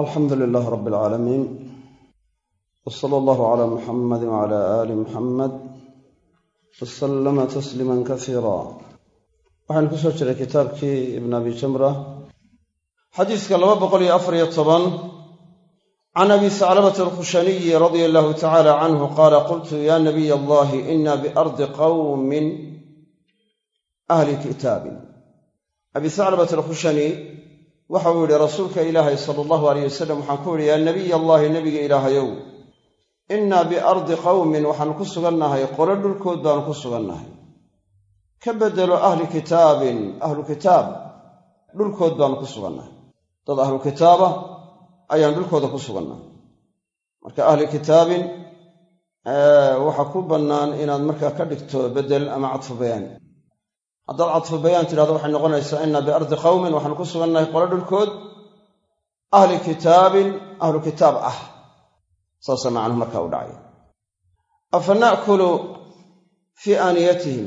alxamdu lilaah rab alcaalamiin w sala allahu cala muxamadi wcala aali muxamed wasalama tasliima kasiira waxaynu ku soo jiray kitaabkii ibn abi jamra. Xadiiska laba boqol iyo afariyo toban. Can abi saclabata alkhushaniyi radia allahu tacala canhu qaala qultu ya nabiy allahi ina biardi qawmin ahli kitaabin abi saclabata alkhushani waxa uu yidhi rasuulka ilaahay sala allahu aleyh wasalam waxaan ku yidhi yaa nabiy allahi nebiga ilaahayow innaa biardi qawmin waxaanu ku sugannahay qolo dhulkood baanu ku sugannahay. Ka beddelo ahli kitaabin ahlu kitaab dhulkood baanu ku sugannahay. Dad ahlu kitaaba ayaan dhulkooda ku sugannahay. Marka ahli kitaabin waxa ku bannaan inaad markaa ka dhigto beddel ama cadfu bayaan haddaad cadfu bayaan tidhahdo waxay noqonaysaa inna biardi qawmin waxaanu ku sugannahay qolo dhulkood ahli kitaabin ahlu kitaab ah. Saasa macnuhu markaa u dhacay. Afa na'kulu fii aaniyatihim?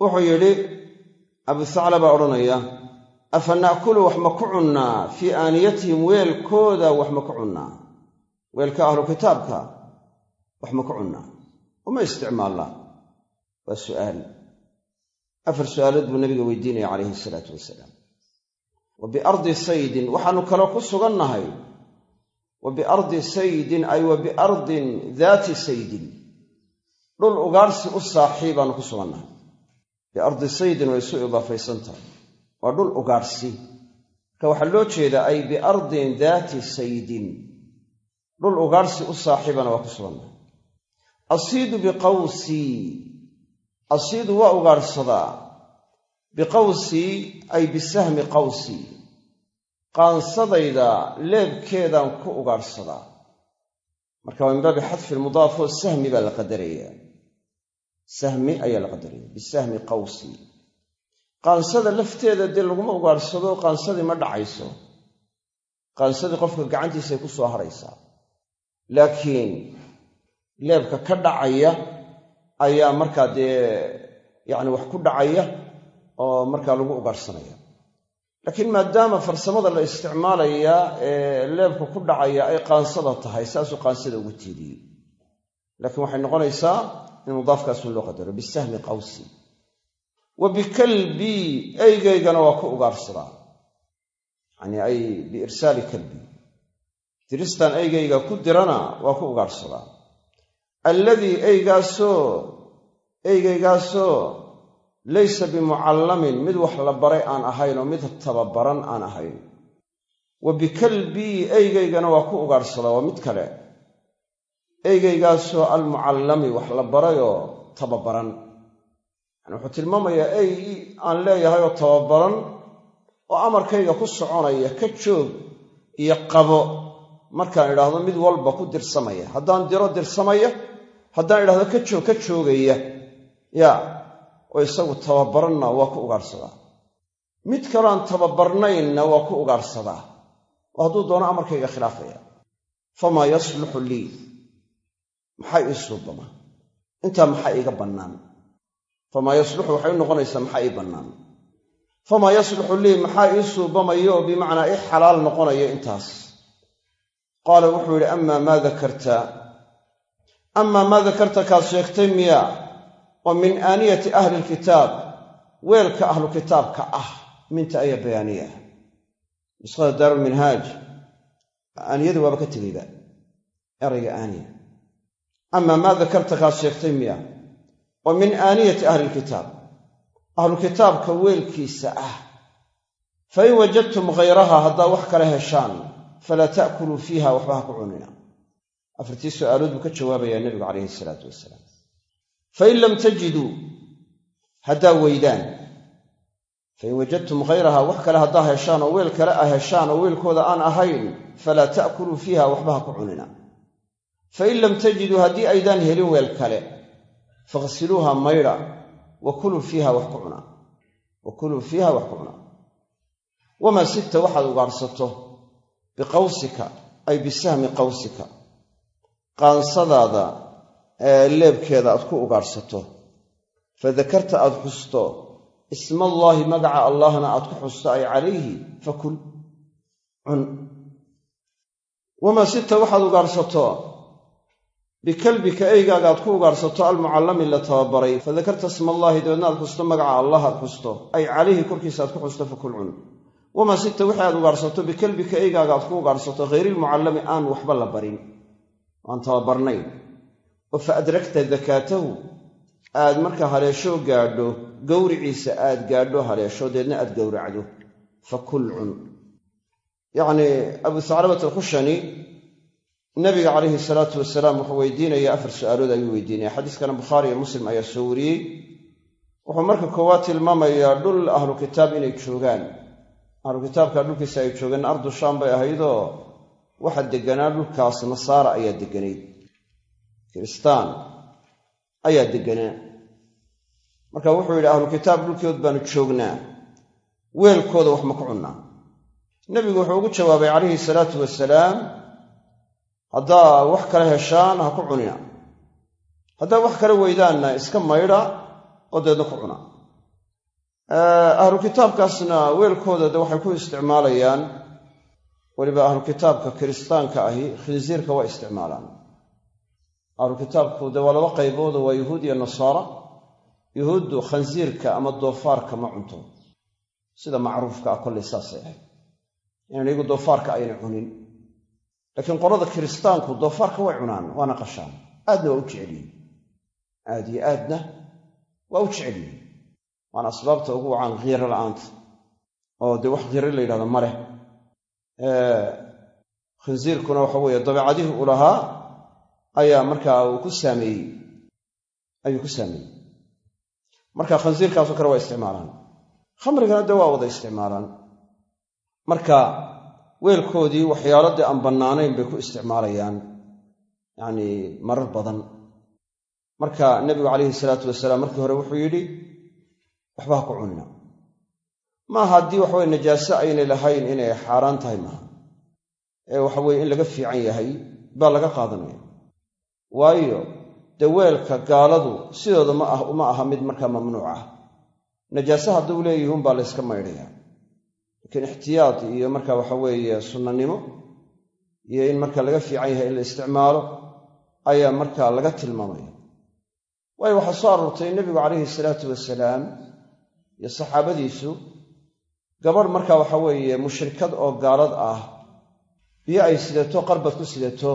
Wuxuu yidhi abu sacla baa odhanaya afa na'kulu wax ma ku cunnaa? Fii aaniyatihim weelkooda wax ma ku cunnaa? Weelka ahlu kitaabka wax ma ku cunnaa? Uma isticmaalnaa waa su'aal afar su'aalood buu nabiga weydiinaya calayhi salaatu wasalaam. Wa biardi saydin waxaannu kaloo ku sugannahay wa biardi saydin ay wa biardin daati saydin. Dhul ugaarsi u saaxiibaannu ku sugannahay. Biardi saydin way isu idaafaysan waa dhul ugaarsi. Marka waxaa loo jeedaa ay biardin daati saydin. Dhul ugaarsi u saaxiibana waa ku sugannahay. Asiidu biqawsii asiidu waa ugaadhsadaa biqawsii ay bisahmi qawsii qaansadayda leebkeedaan ku ugaadhsadaa marka waa min baabi xadfi lmudaafoo sahmi baa la qadaraya sahmi ayaa la qadaraya bisahmi qawsii qaansada lafteeda dee laguma ugaadhsado qaansadii ma dhacayso. Qaansadii qofka gacantiisay ku soo haraysaa. Laakiin leebka ka dhacaya ayaa markaa dee yacni wax ku dhacaya oo markaa lagu ugaadhsanaya laakiin maadaama farsamada la isticmaalayaa ee leebka ku dhacaya ay qaansada tahay saasuu qaansada ugu tiiriyey. Laakiin waxay noqonaysaa in mudaafkaasun loo qadaro bisahmi qawsi. Wa bikalbii eygaygana waa ku ugaadhsadaa yacnii ay biirsaali kalbii diristaan eygayga ku dirana waa ku ugaadhsadaa alladii eygaasoo eygaygaasoo laysa bimucallamin mid wax la baray aan ahayn oo mid tababaran aan ahayn. Wa bikalbii eygaygana waa ku ugaadhsadaa waa mid kale. Eygaygaasoo almucallami wax la barayoo tababaran. Yani wuxuu tilmaamayaa ey aan leeyahay oo tababaran oo amarkayga ku soconaya ka joog iyo qabo. Markaan idhaahdo mid walba ku dirsamaya. Haddaan diro dirsamaya haddaan idhahdo ka joog ka joogaya. Yaa oo isagu tababaranna waa ku ugaadhsadaa mid kaloaan tababarnaynna waa ku ugaadhsadaa oo hadduu doono amarkayga khilaafaya. Famaa yasluxu lii. Maxaa ii suubama? Intaa maxaa iiga bannaan? Famaa yasluxu waxay u noqonaysaa maxaa ii bannaan? Famaa yasluxu lii maxaa ii suubamayo? Bimacnaa ii xalaal noqonaya intaas. Qaala wuxuu yidhi amaa maa dakarta amaa maa dakarta kaad sheegtay miya oo min aaniyati ahli lkitaab weelka ahlu kitaabka ah minta ayaa bayaaniya. Nuskhada daarulminhaaj aaniyadu waaba ka tegeyba erayga aaniya. Amaa maa dakarta kaad sheegtay miya oo min aaniyati ahli lkitaab ahlu kitaabka weelkiisa ah. Fain wajadtum khayraha haddaa wax kale heshaan falaa ta'kuluu fiiha waxba ku cunina afartii su'aalood buu ka jawaabayaa nebigu calayhi isalaatu wasalaam fain lam tajiduu haddaa weydaan fain wajadtum khayraha wax kale haddaa heshaan oo weel kale ah heshaan oo weelkooda aan ahayn falaa ta'kuluu fiiha waxba ha ku cunina. Fain lam tajiduu haddii aydaan helin weel kale faghsiluuha maydha wa kuluu fiiha wax ku cunaa wa fiiha wax ku cunaa wamaa sibta waxaad ugaadhsato biqawsika ay bisahmi qawsika qaansadaada leebkeeda aad ku ugaadhsato. Fa dakarta aad xusto ismaallaahi magaca allahna aad ku xusto ay calayhi fakul cun. Wamaa sita waxaad ugaadhsato? Bikalbika eygaaga aad ku ugaadhsato almucallami la tababaray. Fadakarta sma allaahi dabeedna aad xusto magaca allah aad xusto. Ay calayhi korkiisa aad ku xusto fakul cun. Wamaa sita wixii aad ugaadhsato? Bikalbika eygaaga aad ku ugaadhsato hayrilmucallami aan waxba la barin aan tababarnayn. Oo fa adragta dakaatahu aad markaa haleesho gaadho gowriciisa aad gaadho haleesho deedna aad gowracdo. Fakul cun yacnii abu saclabat alkhushani nabiga calayhi salaatu wasalaam wuxuu weydiinaya afar su'aalood ayuu weydiinaya xadiiskana bukhaari iyo muslim ayaa soo wariyey. Wuxuu marka koowaad tilmaamayaa dhul ahlu kitaab inay joogaan. Ahlu kitaabka dhulkiisa ay joogeen ardu shaam bay ahaydoo waxa deganaa dhulkaas nasaara ayaa deganayd. Kiristaan ayaa deganaa. Marka wuxuu yidhi ahlu kitaab dhulkood baanu joognaa. Weelkooda wax ma ku cunnaa. Nebigu wuxuu ugu jawaabay calayhi salaatu wasalaam haddaa wax kale heshaan ha ku cunina. Haddaa wax kale weydaanna iska maydha oo deedna ku cuna. Ahlu kitaabkaasna weelkooda de waxay ku isticmaalayaan weliba ahlu kitaabka kiristaanka ahi khinsiirka waa isticmaalaan. Ahlu kitaabku dee waa laba qayboodo waa yuhuud iyo nasaara. Yuhuuddu khansiirka ama doofaarka ma cunto. Sida macruufka ah kollay saasay ahayd. Inaan iyagu doofaarka ayna cunin. Laakiin qolada kiristaanku doofaarka way cunaan waana qashaan. Aadna waa u jecelyihin aad iyo aadna waa u jecelyihin waana asbaabta ugu wacaan khiiro la'aanta. Oo dee wax khiiro la yidhahdo ma leh khinsiirkuna waxa weeye dabeecadihii u lahaa ayaa markaa uu ku saameeyey ayuu ku saameeyey. Marka khansiirkaasoo kale waa isticmaalaan. Khamrigana dee waa wada isticmaalaan. Marka weelkoodii waxyaalo aan bannaanayn bay ku isticmaalayaan yacnii marar badan. Marka nebigu calayhi salaatu wasalaam markii hore wuxuu yidhi waxba ha ku cunina maaha haddii waxaweye najaaso aynay lahayn inay xaaraan tahay maaha ee waxaweye in laga fiican yahay baa laga qaadanaya. Waayo dee weelka gaaladu sidooda ma ah uma aha mid markaa mamnuuc ah. Najaase hadduu leeyihiun baa layska maydhaya. Laakiin ixtiyaad iyo marka waxa weeye sunnanimo iyo in marka laga fiican yahay in la isticmaalo ayaa markaa laga tilmaamaya. Waayo waxaa soo aroortay nebigu calayhi salaatu wasalaam iyo saxaabadiisu gabadh marka waxa weeye mushrikad oo gaalad ah biyo ay sidato qarbad ku sidato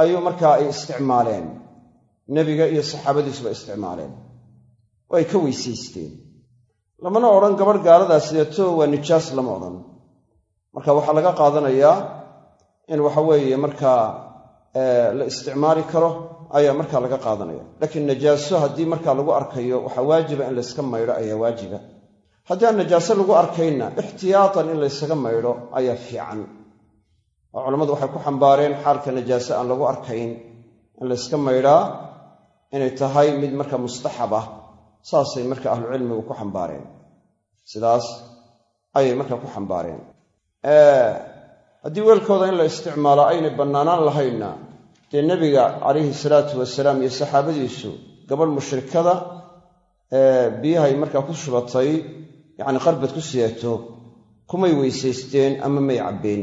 ayuu markaa ay isticmaaleen. Nebiga iyo saxaabadiisuba isticmaaleen. Oo ay ka weysaysteen. Lamana odhan gabadh gaaladaa sidato waa nijaas lama odhan. Marka waxaa laga qaadanayaa in waxa weeye markaa la isticmaali karo ayaa markaa laga qaadanaya. Laakiin najaaso haddii markaa lagu arkayo waxaa waajiba in layska maydho ayaa waajiba haddii aan najaaso lagu arkaynna ixtiyaatan in laysaga maydho ayaa fiican. Oo culammadu waxay ku xambaareen xaalka najaaso aan lagu arkayn in layska maydhaa inay tahay mid marka mustaxab ah saasay marka ahlucilmigu ku xambaareen. Sidaas ayay marka ku xambaareen. Haddii weelkooda in la isticmaalo aynay bannaanaan lahaynna dee nebiga calayhi salaatu wasalaam iyo saxaabadiisu gabadh mushrikada biyahay markaa ku shubatay yacni qarbad ku sidato kumay weysaysteen ama may cabbeen?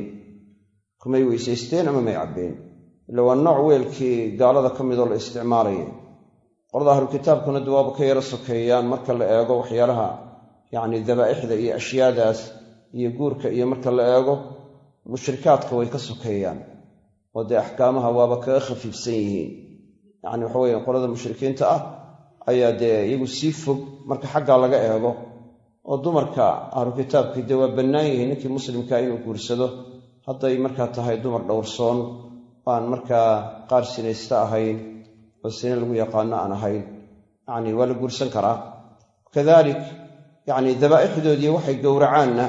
Kumay weysaysteen ama may cabbeen? Ila waa nooc weelkii gaalada ka midoo la isticmaalaya qolada ahlu kitaabkuna dawaaba ka yaro sokeeyaan marka la eego waxyaalaha yacni dabaa'ixda iyo ashyaadaas iyo guurka iyo marka la eego mushrikaadka way ka sokeeyaan. Oo dee axkaamaha waaba kaga khafiifsan yihiin. Yacni waxa weye qolada mushrikiinta ah ayaa dee iyagu sii fog marka xaggaa laga eego oo dumarka ahlu kitaabkii dee waa bannaan yihiin ninkii muslimkaa inuu guursado. Hadday markaa tahay dumar dhowrsoon aan markaa qaar sinaysta ahayn oo sine lagu yaqaano aan ahayn. Yacni waa la guursan karaa. Kadalik yacni dabaa'ixdoodii waxay gowracaanna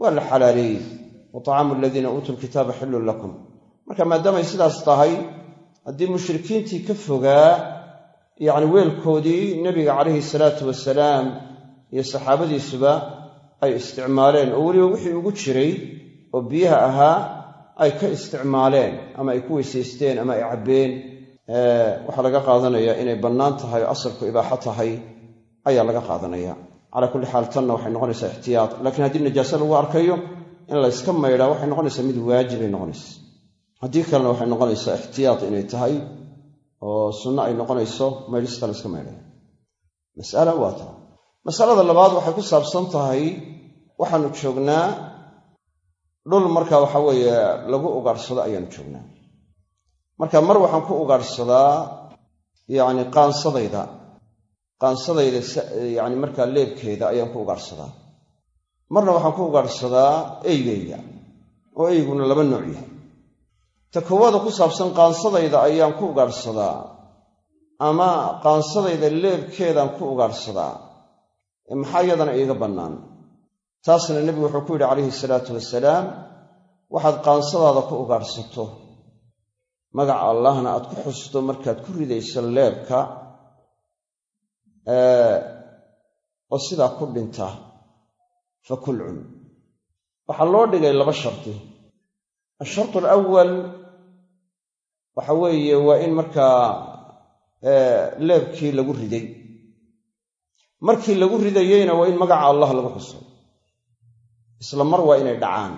waa la xalaaleeyey. Wa tacaamu aladiina uutuu lkitaaba xillun lakum. Marka maadaamay sidaas tahay haddii mushrikiintii ka fogaa yacni weelkoodii nebiga calayhi salaatu wasalaam iyo saxaabadiisuba ay isticmaaleen. Oo weliba wixii ugu jiray oo biyaha ahaa ay ka isticmaaleen ama ay ku weysaysteen ama ay cabbeen waxaa laga qaadanayaa inay bannaan tahay oo asalku ibaaxo tahay ayaa laga qaadanaya. Calaa kulli xaal tanna waxay noqonaysaa ixtiyaad laakiin haddii najaaso lagu arkayo in layska maydhaa waxay noqonaysaa mid waajibay noqonaysa haddii kalena waxay noqonaysaa ixtiyaad inay tahay oo sunno ay noqonayso maydhista la iska mas'ala waa taa masalada labaad waxay ku saabsan tahay waxaanu joognaa dhul marka waxa weeye lagu ugaadhsado ayaanu joognaa. Marka mar waxaan ku ugaadhsadaa yacni qaansadayda qaansadayda yacni markaa leebkeeda ayaan ku ugaadhsadaa marna waxaan ku ugaadhsadaa eygayga oo eyguna laba nooc yahay. Ta koowaada ku saabsan qaansadayda ayaan ku ugaadhsadaa ama qaansadayda leebkeedaan ku ugaadhsadaa maxaa iyadana iiga bannaan? Taasna nebigu wuxuu ku yidhi calayhi salaatu wasalaam waxaad qaansadaada ku ugaadhsato. Magaca allahna aad ku xusto markaad ku ridayso leebka oo sidaa ku dhinta fa kul cun waxaa loo dhigay laba shardi ashartu alawal waxa weeye waa in markaa leebkii lagu riday markii lagu ridayeyna waa in magaca allah lagu xuso. Isla mar waa inay dhacaan.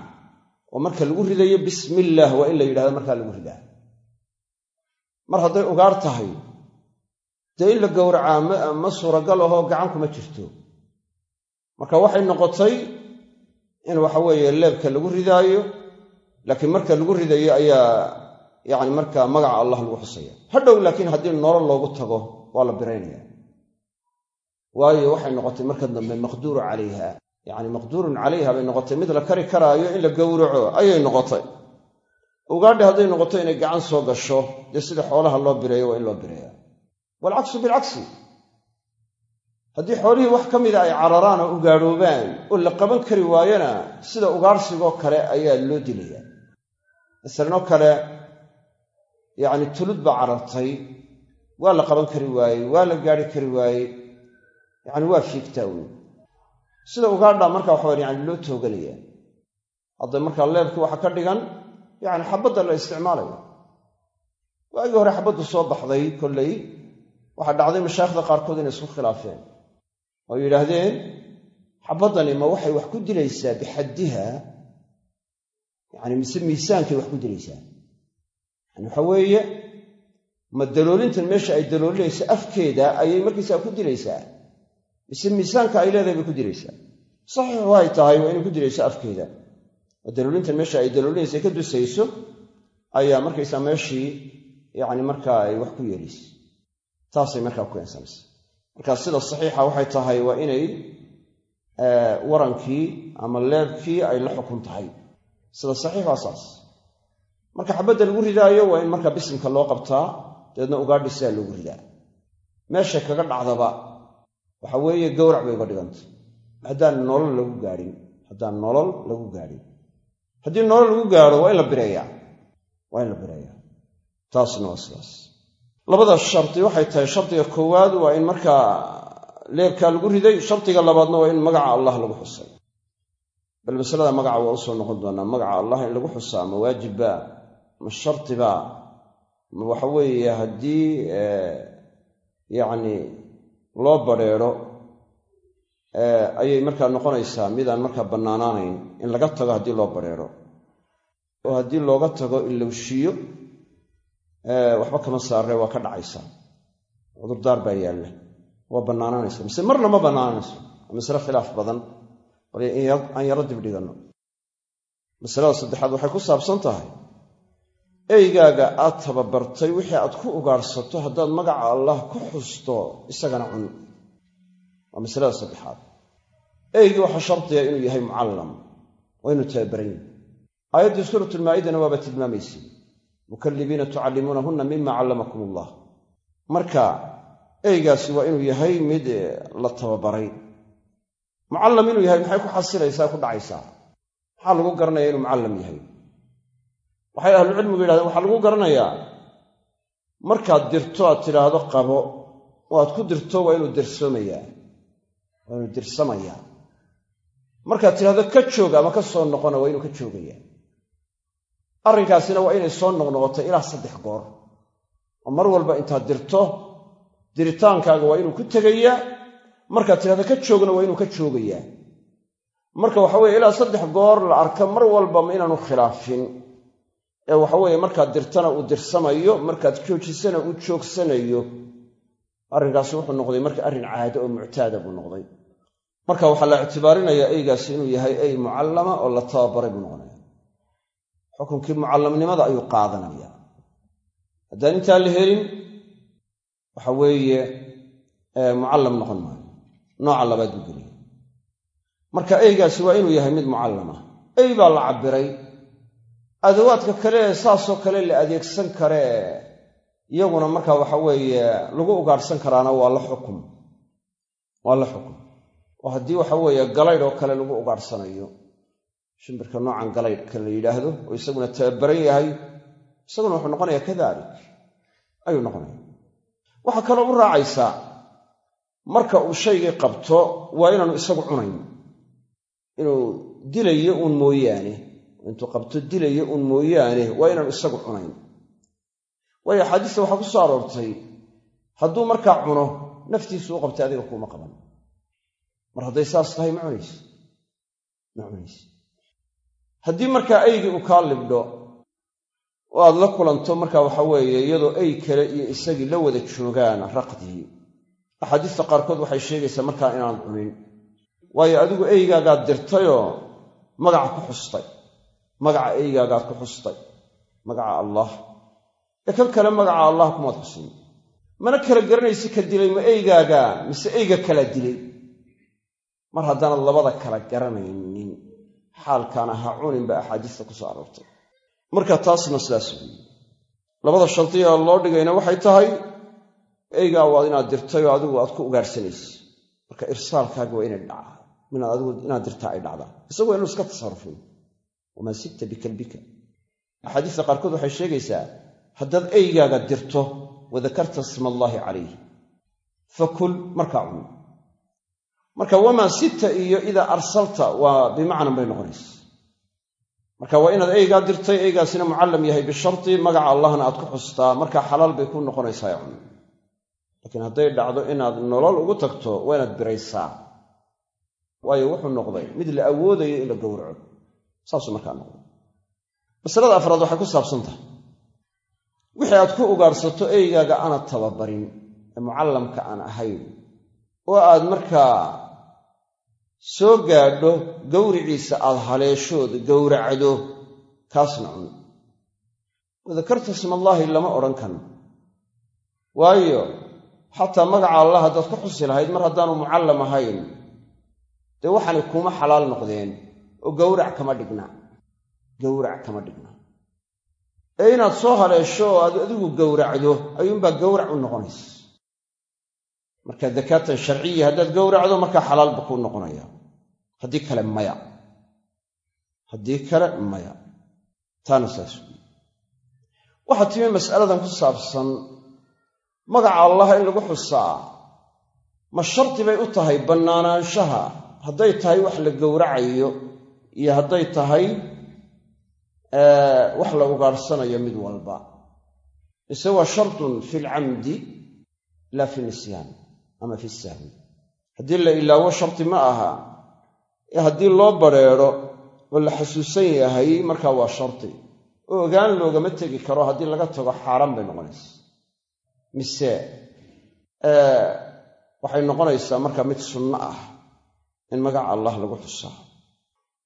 Oo marka lagu ridayo bismillaah waa in la yidhahdo markaa lagu ridaa. Mar hadday ugaar tahay dee in la gowracaa ma suuragal ahoo gacan kuma jirto. Marka waxay noqotay in waxa weeye leebka lagu ridaayo laakiin marka lagu ridayo ayaa yacni markaa magaca allah lagu xusaya. Hadhow laakiin haddii nolol loogu tago waa la biraynaya waayo waxay noqotay marka dambe maqduuru calayha. Yacni maqduurun calayha bay noqotay. Mid la kari karaayo in la gowraco ayay noqotay. Ugaadhi hadday noqoto inay gacan soo gasho dee sida xoolaha loo bireeyo waa in loo bireeya. Waalcaksu bilcagsi haddii xoolihii wax ka mida ay cararaan oo ugaadhoobaan oo la qaban kari waayona sida ugaadhsigoo kale ayaa loo dilayaa masalanoo kale yacni tulud baa carartay waa la qaban kari waayey waa la gaadhi kari waayey yacni waa fiigtaa wey sida ugaadhaa marka waxaa yani loo tooganaya hadda markaa leebkii waxaa ka dhigan yacni xabadda la isticmaalayo. Waagii hore xabaddu soo baxday kolley waxaa dhacday mashaayikhda qaarkood inay isku khilaafeen. Oo yidhaahdeen xabaddani ma waxay wax ku dilaysaa bixaddiha? Yacni mise miisaankay wax ku dilaysaa. Yani waxa weeye ma daloolintan meesha ay daloolinayso afkeeda ayay markaysaa ku dilaysaa mise miisaanka ay leedahay bay ku dilaysaa saxiix waay tahay waa inay ku dilayso afkeeda. Oo meesha ay daloolinaysa ka dusayso ayaa markaysaa meeshii yacni markaa ay wax ku yeelaysa taasay markaa ku keensanaysa marka sida saxiixa waxay tahay waa inay warankii ama leebkii ay la xukun tahay. Sida saxiix waa saas. Marka xabadda lagu ridaayo waa in markaa bisimka loo qabtaa dabeedna ugaadhi sidaa loogu ridaa. Meeshay kaga dhacdaba waxa weeye gowrac bay uga dhigantay. Haddaan nolol lagu gaadhin haddaan nolol lagu gaadhin haddii nolol lagu gaadho waa in la bireeyaa. Waa in la bireeyaa. Taasna waa sidaas labada shardi waxay tahay shardiga koowaad waa in markaa leebkaa lagu riday shardiga labaadna waa in magaca allah lagu xusay. Bal masalada magaca waa u soo noqon doonaa magaca allah in lagu xusaa ma waajibba ma shardiba ma waxa weeye haddii yacni loo badrheero ayay markaa noqonaysaa midaan markaa bannaanaanayn in laga tago haddii loo badrheero oo haddii looga tago ilowshiyo waxba kama saarre waa ka dhacaysaa cudurdaar baa yaalla. Waa bannaanaanaysa. Mise marna ma bannaanaanayso masale khilaaf badan. Bal aan yaro dib dhiganno. Masalada saddexaad waxay ku saabsan tahay eygaaga aad tababartay wixii aad ku ugaadhsato haddaad magaca allah ku xusto isagana cun. Waa masalada saddexaad. Eygii waxaa shardiga inuu yahay mucallam waa inuu tababaran yahay aayaddii suuratulmaa'idana waaba tilmaamaysay mukallibiina tucallimuunahunna mima callamakum allah marka eygaasi waa inuu yahay mid la tababaray. Mucallam inuu yahay maxay ku xasilaysaa ku dhacaysaa? Maxaa lagu garanaya inuu mucallam yahay waxay ahlucilmigu yidhahdeen waxaa lagu garanayaa. Markaad dirto aad tidhaahdo qabo oo aad ku dirto waa inuu dirsoomayaa waa inuu dirsamayaa markaad tidhahdo ka joog ama ka soo noqona waa inuu ka joogayaa arrinkaasina waa inay soo noqnoqoto ilaa saddex goor. Oo mar walba intaad dirto diritaankaaga waa inuu ku tegayaa markaad tidhahdo ka joogna waa inuu ka joogayaa marka waxa weye ilaa saddex goor la arka mar walba ma inaanu khilaafin ee waxaweeye markaad dirtana uu dirsamayo markaad joojisana uu joogsanayo arrinkaasi wuxuu noqday marka arrin caado oo muctaada buu noqday. Marka waxaa la ictibaarinayaa eygaasi inuu yahay ey mucallama oo la tababaray buu noqonaya xukunkii mucallamnimada ayuu qaadanaya haddaan intaa la helin waxa weeye mucallam noqon maayo. Nooca labaad buu geliya marka eygaasi waa inuu yahay mid mucallama. Ey baa la cabbiray adawaadka kale saasoo kale la adeegsan karee iyaguna marka waxa weeye lagu ugaadhsan karaana waa la xukum. Waa la xukum. Oo haddii waxa weeye galaydh oo kale lagu ugaadhsanayo shimbirka noocan galaydhka la yidhaahdo oo isaguna tababaran yahay isaguna wuxuu noqonayaa kadalik. Ayuu noqonaya. Waxaa kaloo u raacaysaa marka uu shaygii qabto waa inaanu isagu cunayn. Inuu dilayo uun mooyaane intuu qabto dilayo uun mooyaane waa inaanu isagu cunayn. Waayo axaadiista waxaa ku soo aroortay hadduu markaa cuno naftiisu u qabtay adiga kuuma qaban. Mar hadday saas tahay ma cunayse ma cunayse haddii markaa aygii uu kaa libdho oo aad la kulanto markaa waxa weeye iyadoo ay kale iyo isagii la wada joogaan raqdii. Axaadiista qaarkood waxay sheegaysaa markaa inaan cunin. Waayo adigu eygaagaad dirtayoo magaca ku xustay magaca eygaagaad ku xustay magaca allah. Ee kan kale magaca allah kumaad xusin. Mana kala garanaysi ka dilay ma eygaagaa mise eyga kala dilay. Mar haddaanad labada kala garanaynin xaalkaana ha cunin ba axaadiista ku aroortay. Marka taasna sidaas labada shardiya loo dhigayna waxay tahay eygaa waad inaad dirtay oo adigu aad ku ugaadhsanaysa marka irsaalkaaga waa inay dhacaa minaad adigu inaad dirtaa ay dhacdaa. Isagu waa inuu iska tasarrufin wamaa sibta bikalbika axaadiista qaarkood waxay sheegaysaa haddaad eygaaga dirto wadakarta sma allaahi calayh fakul markaa cun marka wamaa sita iyo idaa arsalta waa bimacnan bay noqonaysa marka waa inaad eygaa dirtay eygaasina mucallam yahay bisharti magaca allahna aad ku xustaa markaa xalaal bay ku noqonaysaa cun laakiin hadday dhacdo inaad nolol ugu tagto waa inaad biraysaa waayo wuxuu noqday mid la awoodayo in la gowraco saasuu markaa noqday. Masalada afraad waxay ku saabsan tahay. Wixii aad ku ugaadhsato eygaaga aanad tababarin ee mucallamka aan ahayn oo aad markaa soo gaadho gowriciisa aad haleeshood gowracdo kaasna cun wadakarta ismallaahi lama odhan kan. Waayo xataa magaca allah haddaad ku xusi lahayd mar haddaanu mucallam ahayn dee waxaanay kuuma xalaal noqdeen oo gowrac kama dhigna. Gowrac kama dhigna. Ee inaad soo haleesho oo aad adigu gowracdo ayuunbaa gowrac u noqonaysa marka dakaatan sharciya haddaad gowracdo markaa xalaalba kuu noqonaya. Haddii kale maya. Haddii kale maya. Taana saas waxaa timi mas'aladan ku saabsan magaca allah in lagu xusaa ma shardi bay u tahay bannaanaanshaha? Hadday tahay wax la gowracayo iyo hadday tahay wax la ugaadhsanayo mid walba. Mise waa shartun fi lcamdi laa fi nisyaan ama fi sahwi. Haddii la ilaawo sharti ma aha ee haddii loo badrheedho oo la xasuusan yahay markaa waa sharti. Oo ogaan loogama tegi karo haddii laga tago xaaraan bay noqonaysa. Mise waxay noqonaysaa markaa mid sunno ah in magaca allah lagu xusaa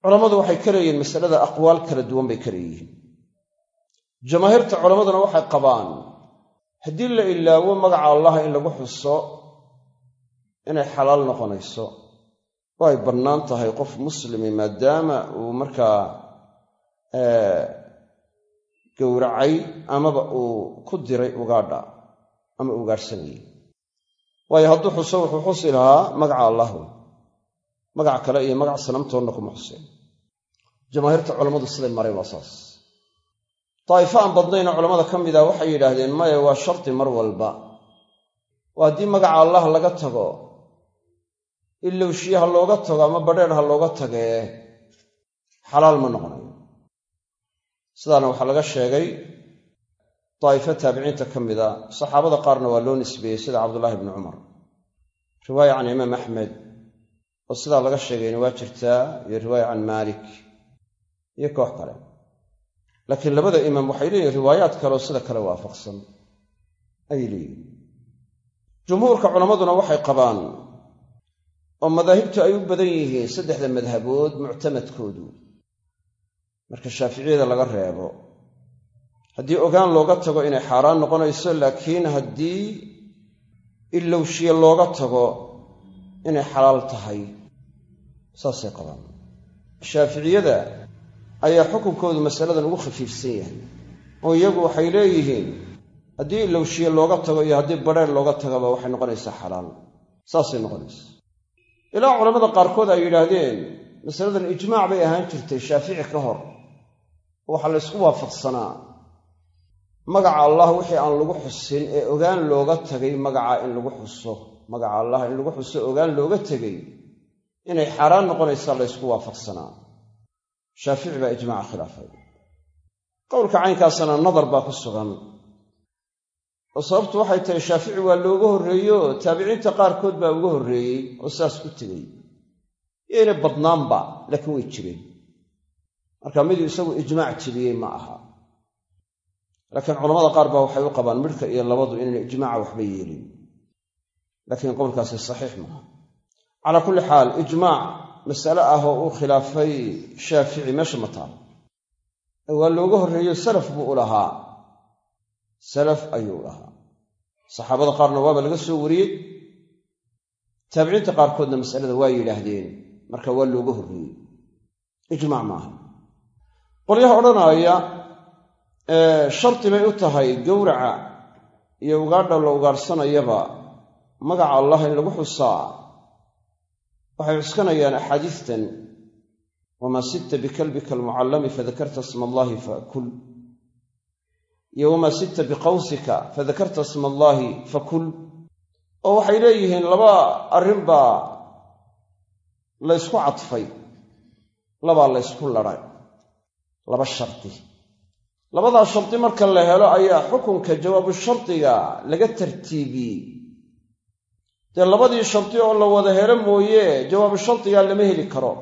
culammadu waxay ka leeyihiin masalada aqwaal kala duwan bay ka leeyihiin. Jamaahiirta culammaduna waxay qabaan haddii la ilaawo magaca allah in lagu xuso inay xalaal noqonayso oo bannaan tahay qof muslimi maadaama uu markaa gowracay amaba uu ku diray ugaadha ama ugaadhsanayay waayo hadduu xuso wuxuu xusi lahaa magaca allah magac kale iyo magac sanamtoonna kuma xuseen jamaahiirta culammadu siday mareen waa saas. Daa'ifo aan badnayna culammada ka mid ah waxay yidhaahdeen maya waa shardi mar walba. Oo haddii magaca allah laga tago ilowshiye ha looga tago ama badheer ha looga tagee xalaal ma noqonayo. Sidaana waxaa laga sheegay daa'ifo taabiciinta ka mida saxaabada qaarna waa loo nisbeeyey sida cabdullaahi bni cumar. Riwaaya can imaam axmed oo sidaa laga sheegayna waa jirtaa iyo riwaaya can maalik iyo koox kale. Laakiin labada imaam waxay leeyihiin riwaayaad kaleoo sida kale waafaqsan ayay leeyihiin jumhuurka culammaduna waxay qabaan oo madaahibtu ay u badan yihiin saddexda madhabood muctamadkoodu. Marka shaaficiyada laga reebo haddii ogaan looga tago inay xaaraan noqonayso laakiin haddii ilowshiye looga tago inay xalaal tahay. Saasay qabaan shaaficiyada ayaa xukunkoodu masaladan ugu khafiifsan yahay. Oo iyagu waxay leeyihiin haddii ilowshiye looga tago iyo haddii badheer looga tagaba waxay noqonaysaa xalaal. Saasay noqonaysa ilaa culamada qaarkood ay yidhaahdeen masaladan ijmaac bay ahaan jirtay shaafici ka hor. Waxaa la ysku waafaqsanaa. Magaca allah wixii aan lagu xusin ee ogaan looga tagay magaca in lagu xuso magaca allah in lagu xuso ogaan looga tegay inay xaaraan noqonaysaa la ysku waafaqsanaa. Shaafici baa ijmaaca khilaafay. Qowlka caynkaasana nadar baa ku sugan. Oo sababtu waxay tahay shaafici waa looga horreeyo taabiciinta qaarkood baa uga horreeyey oo saas ku tegey yayna badnaanba laakiin way jireen. Marka miduu isagu ijmaac jebiyey ma aha. Laakiin culamada qaar baa waxay u qabaan midhka iyo labadu inayna ijmaaca waxba yeelin laakiin qowlkaasi saxiix maaha calaa kulli xaal ijmaac masale ah oo uu khilaafay shaafici meesha ma taalo. Waa looga horreeyo salaf buu u lahaa. Salaf ayuu lahaa. Saxaabada qaarna waaba laga soo wariyey. Taabiciinta qaarkoodna masalada waa yidhaahdeen. Marka waa looga horreeyey. Ijmaac maaha qolyaha odhanaaya shardi bay u tahay gowraca iyo ugaadha la ugaadhsanayaba magaca allah in lagu xusaa waxay cuskanayaan axaadiistan wamaa sitta bikalbika almucallami fadakarta sma allaahi faakul iyo wamaa sitta biqawsika fadakarta sma allaahi fakul. Oo waxay leeyihiin laba arrin baa laysku cadfay labaa laysku ladhay laba shardi labadaa shardi marka la helo ayaa xukunka jawaabu shardiga laga tartiibiyey dee labadii shardi oo la wada helo mooye jawaabu shardigaa lama heli karo.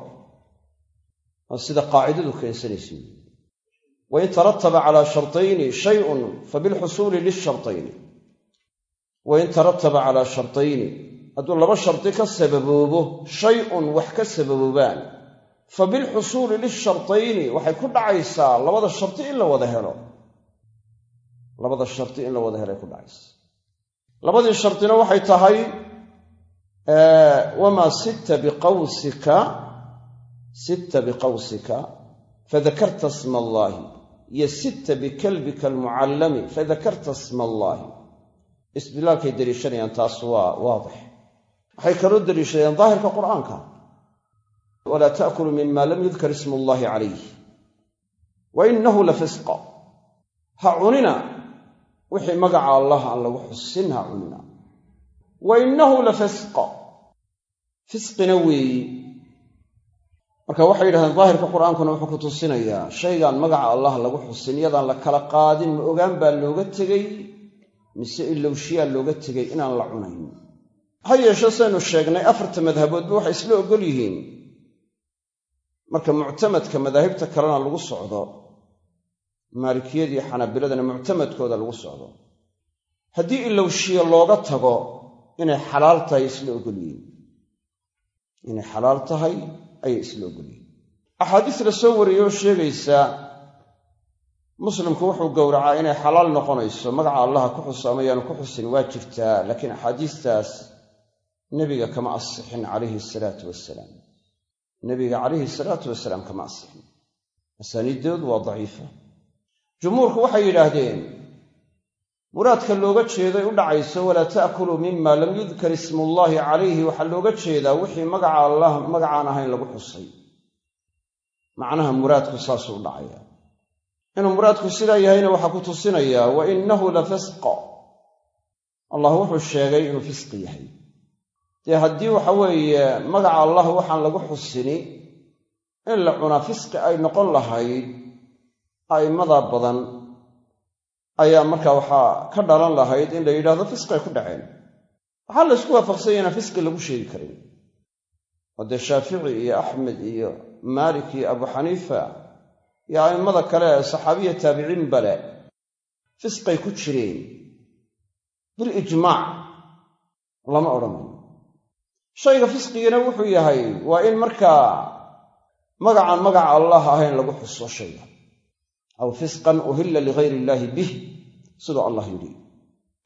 Waa sida qaacidadu keensanaysa wain tarataba calaa shartayni shayun fabilxusuuli lishartayni wain tarataba calaa shartayni. Hadduu laba shardi ka sababoobo shay-un wax ka sababoobaan. Fa bilxusuuli lishartayni waxay ku dhacaysaa labada shardi in la wada helo. Labada shardi in la wada helay ku dhacaysa. Labadii shardina waxay tahay wamaa sitta biqawsika fadakarta sma allaahi iyo sitta bikalbika almucallami fadakarta sma allaahi istidlaalkay deliishanayaan taas waa waadix. Waxay kaloo deliishadeen daahirka qur'aanka. Walaa taakulu mima lam yudkar ismu allaahi calayh wa inahu la fisqa. Ha cunina wixii magaca allah aan lagu xusin ha cunina wa innahu la fisqa fisqina weeyi marka waxay yidhahdeen daahirka qur'aankuna wuxuu ku tusinayaa shaygaan magaca allah lagu xusin iyadaan la kala qaadin ma ogaan baa looga tegey mise ilowshiyaa looga tegey inaan la cunayn ha yeeshe saynu sheegnay afarta madhaboodba waxay isla oggol yihiin marka muctamadka madaahibta kalena lagu socdo maalikiyadiiyo xanaabiladana muctamadkooda lagu socdo haddii ilowshiya looga tago inay xalaal tahay isla yihiin. Inay xalaal tahay ayay isla oggol yihiin. Axaadiis la soo wariyoo sheegaysa muslimku wuxuu gowracaa inay xalaal noqonayso magaca allaha ku xuso ama ku xusin waa jirtaa laakiin axaadiistaas nebiga kama asixin calayhi salaatu wasalaam nebiga calayhi salaatu wasalaam kama asixin. Asaaniiddoodu waa daciifa. Jumhuurku waxay yidhaahdeen muraadka looga jeeday u dhacayso walaa ta'kuluu mima lam yudkar ismuullaahi calayhi. Waxaa looga jeedaa wixii magaca allah magacaan ahayn lagu xusay. Macnaha muraadku saasuu u dhacaya inuu muraadku sidaa yahayna waxaa ku tusinayaa wa innahu la fisqa allah wuxuu sheegay inuu fisqi yahay. Dee haddii waxa weeye magaca allah waxaan lagu xusini in la cunaa fisqi ay noqon lahayd a'immadaa badan ayaa markaa waxaa ka dhalan lahayd in la yidhahdo fisqay ku dhaceen. Waxaa la ysku waafaqsanya inaan fisqi lagu sheegi karin oo shaafici iyo axmed iyo maalik iyo abu xaniifa iyo a'immada kale saxaabiya taabiciinba le fisqay ku jireen. Bilijmaac lama odhanayo shayga fisqigina wuxuu yahay waa in markaa magacaan magaca allah ahayn lagu xuso shayga aw fisqan uhilla ligayri illaahi bih siduu allah yidhi.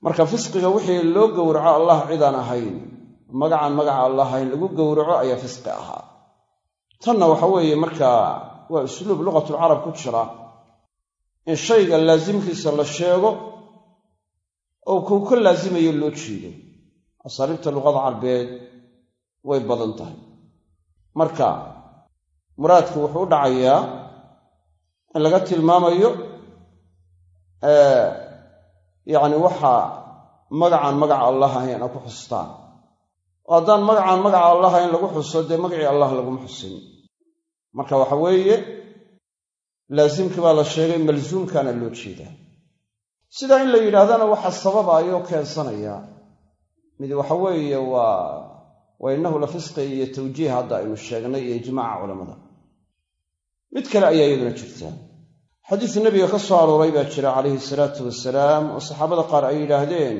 Marka fisqiga wixii loo gowraco allah cidaan ahayn magacaan magaca allah ahayn lagu gowraco ayaa fisqi ahaa. Tanna waxa weeye markaa waa usluub lugatulcarab ku jira. In shayga laasimkiisa la sheego oo kuu ka laasimayo loo jeedo asaaliibta luqada carbeed way badan tahay. Marka muraadku wuxuu u dhacayaa in laga tilmaamayo yacni waxa magacaan magaca allah ahayn a ku xustaan. Oo haddaan magacaan magaca allah ahayn lagu xuso dee magacii allah laguma xusin. Marka waxa weeye laasimkii baa la sheegay malsuumkaana loo jeedaa. Sidaa in la yidhaahdana waxa sababaayoo keensanaya. Mid waxa weeye waa wa innahu la fisqi iyo tawjiih hadda aynu sheegnay iyo ijmaaca culammada mid kale ayaa iyaduna jirtaa xadiis nebiga ka soo arooray baa jira calayhi salaatu wasalaam oo saxaabada qaar ay yidhaahdeen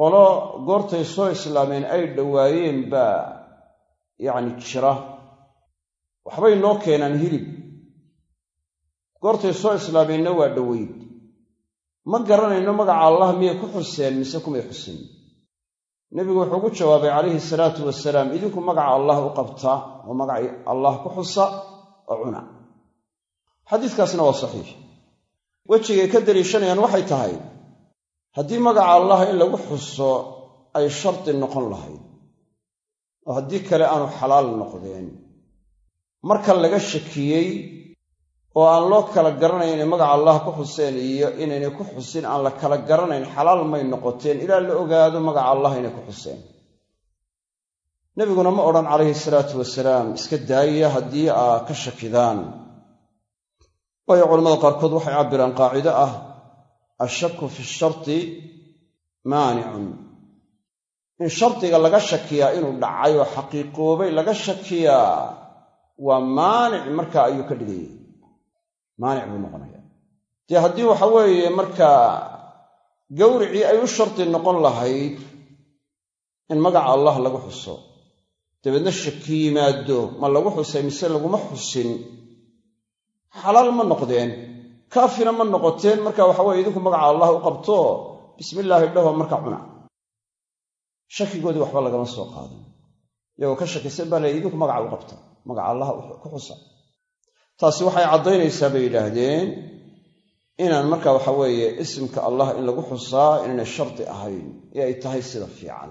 qolo goortay soo islaameen ay dhowaayeen baa yacni jira. Waxbay noo keenaan hilib. Goortay soo islaameenna waa dhoweyd. Ma garanayno magaca allah miyay ku xuseen mise kumay xusin? Nebigu wuxuu ku jawaabay calayhi salaatu wasalaam idinku magaca allah u qabta oo magaci allah ku xusa oo cuna. Xadiiskaasna waa saxiix. Wejigay ka daliishanayaan waxay tahay haddii magaca allah in lagu xuso ay shardi noqon lahayd oo haddii kale aanu xalaal noqdeen. Marka laga shakiyey oo aan loo kala garanayn inay magaca allah ku xuseen iyo inaynay ku xusin aan la kala garanayn xalaal may noqoteen ilaa la ogaado magaca allah inay ku xuseen nebiguna ma odhan calayhi salaatu wasalaam iska daaya haddii aa ka shakidaan. Waayo culamada qaarkood waxay cabbiraan qaacido ah ashaku fi sharti maanicun in shardiga laga shakiyaa inuu dhacay oo xaqiiqoobay laga shakiyaa waa maanic markaa ayuu ka dhigayay maanic buu noqonaya dee haddii waxa weeye markaa gawricii ay u shardi noqon lahayd in magaca allah lagu xuso dabeedna shaki yimaado ma lagu xusay mise laguma xusin? Xalaal ma noqdeen. Kaafina ma noqoteen marka waxa weye idinku magaca allah u qabto bismillaahi dhaho marka cuna. Shakigoodii waxba lagama soo qaadin. Iyagoo ka shakisan baa leey idinku magaca u qabta. Magaca allah ku xusa. Taasi waxay caddaynaysaa bay yidhaahdeen inaan marka waxa weeye isimka allah in lagu xusaa inaynay shardi ahayn ee ay tahay sida fiican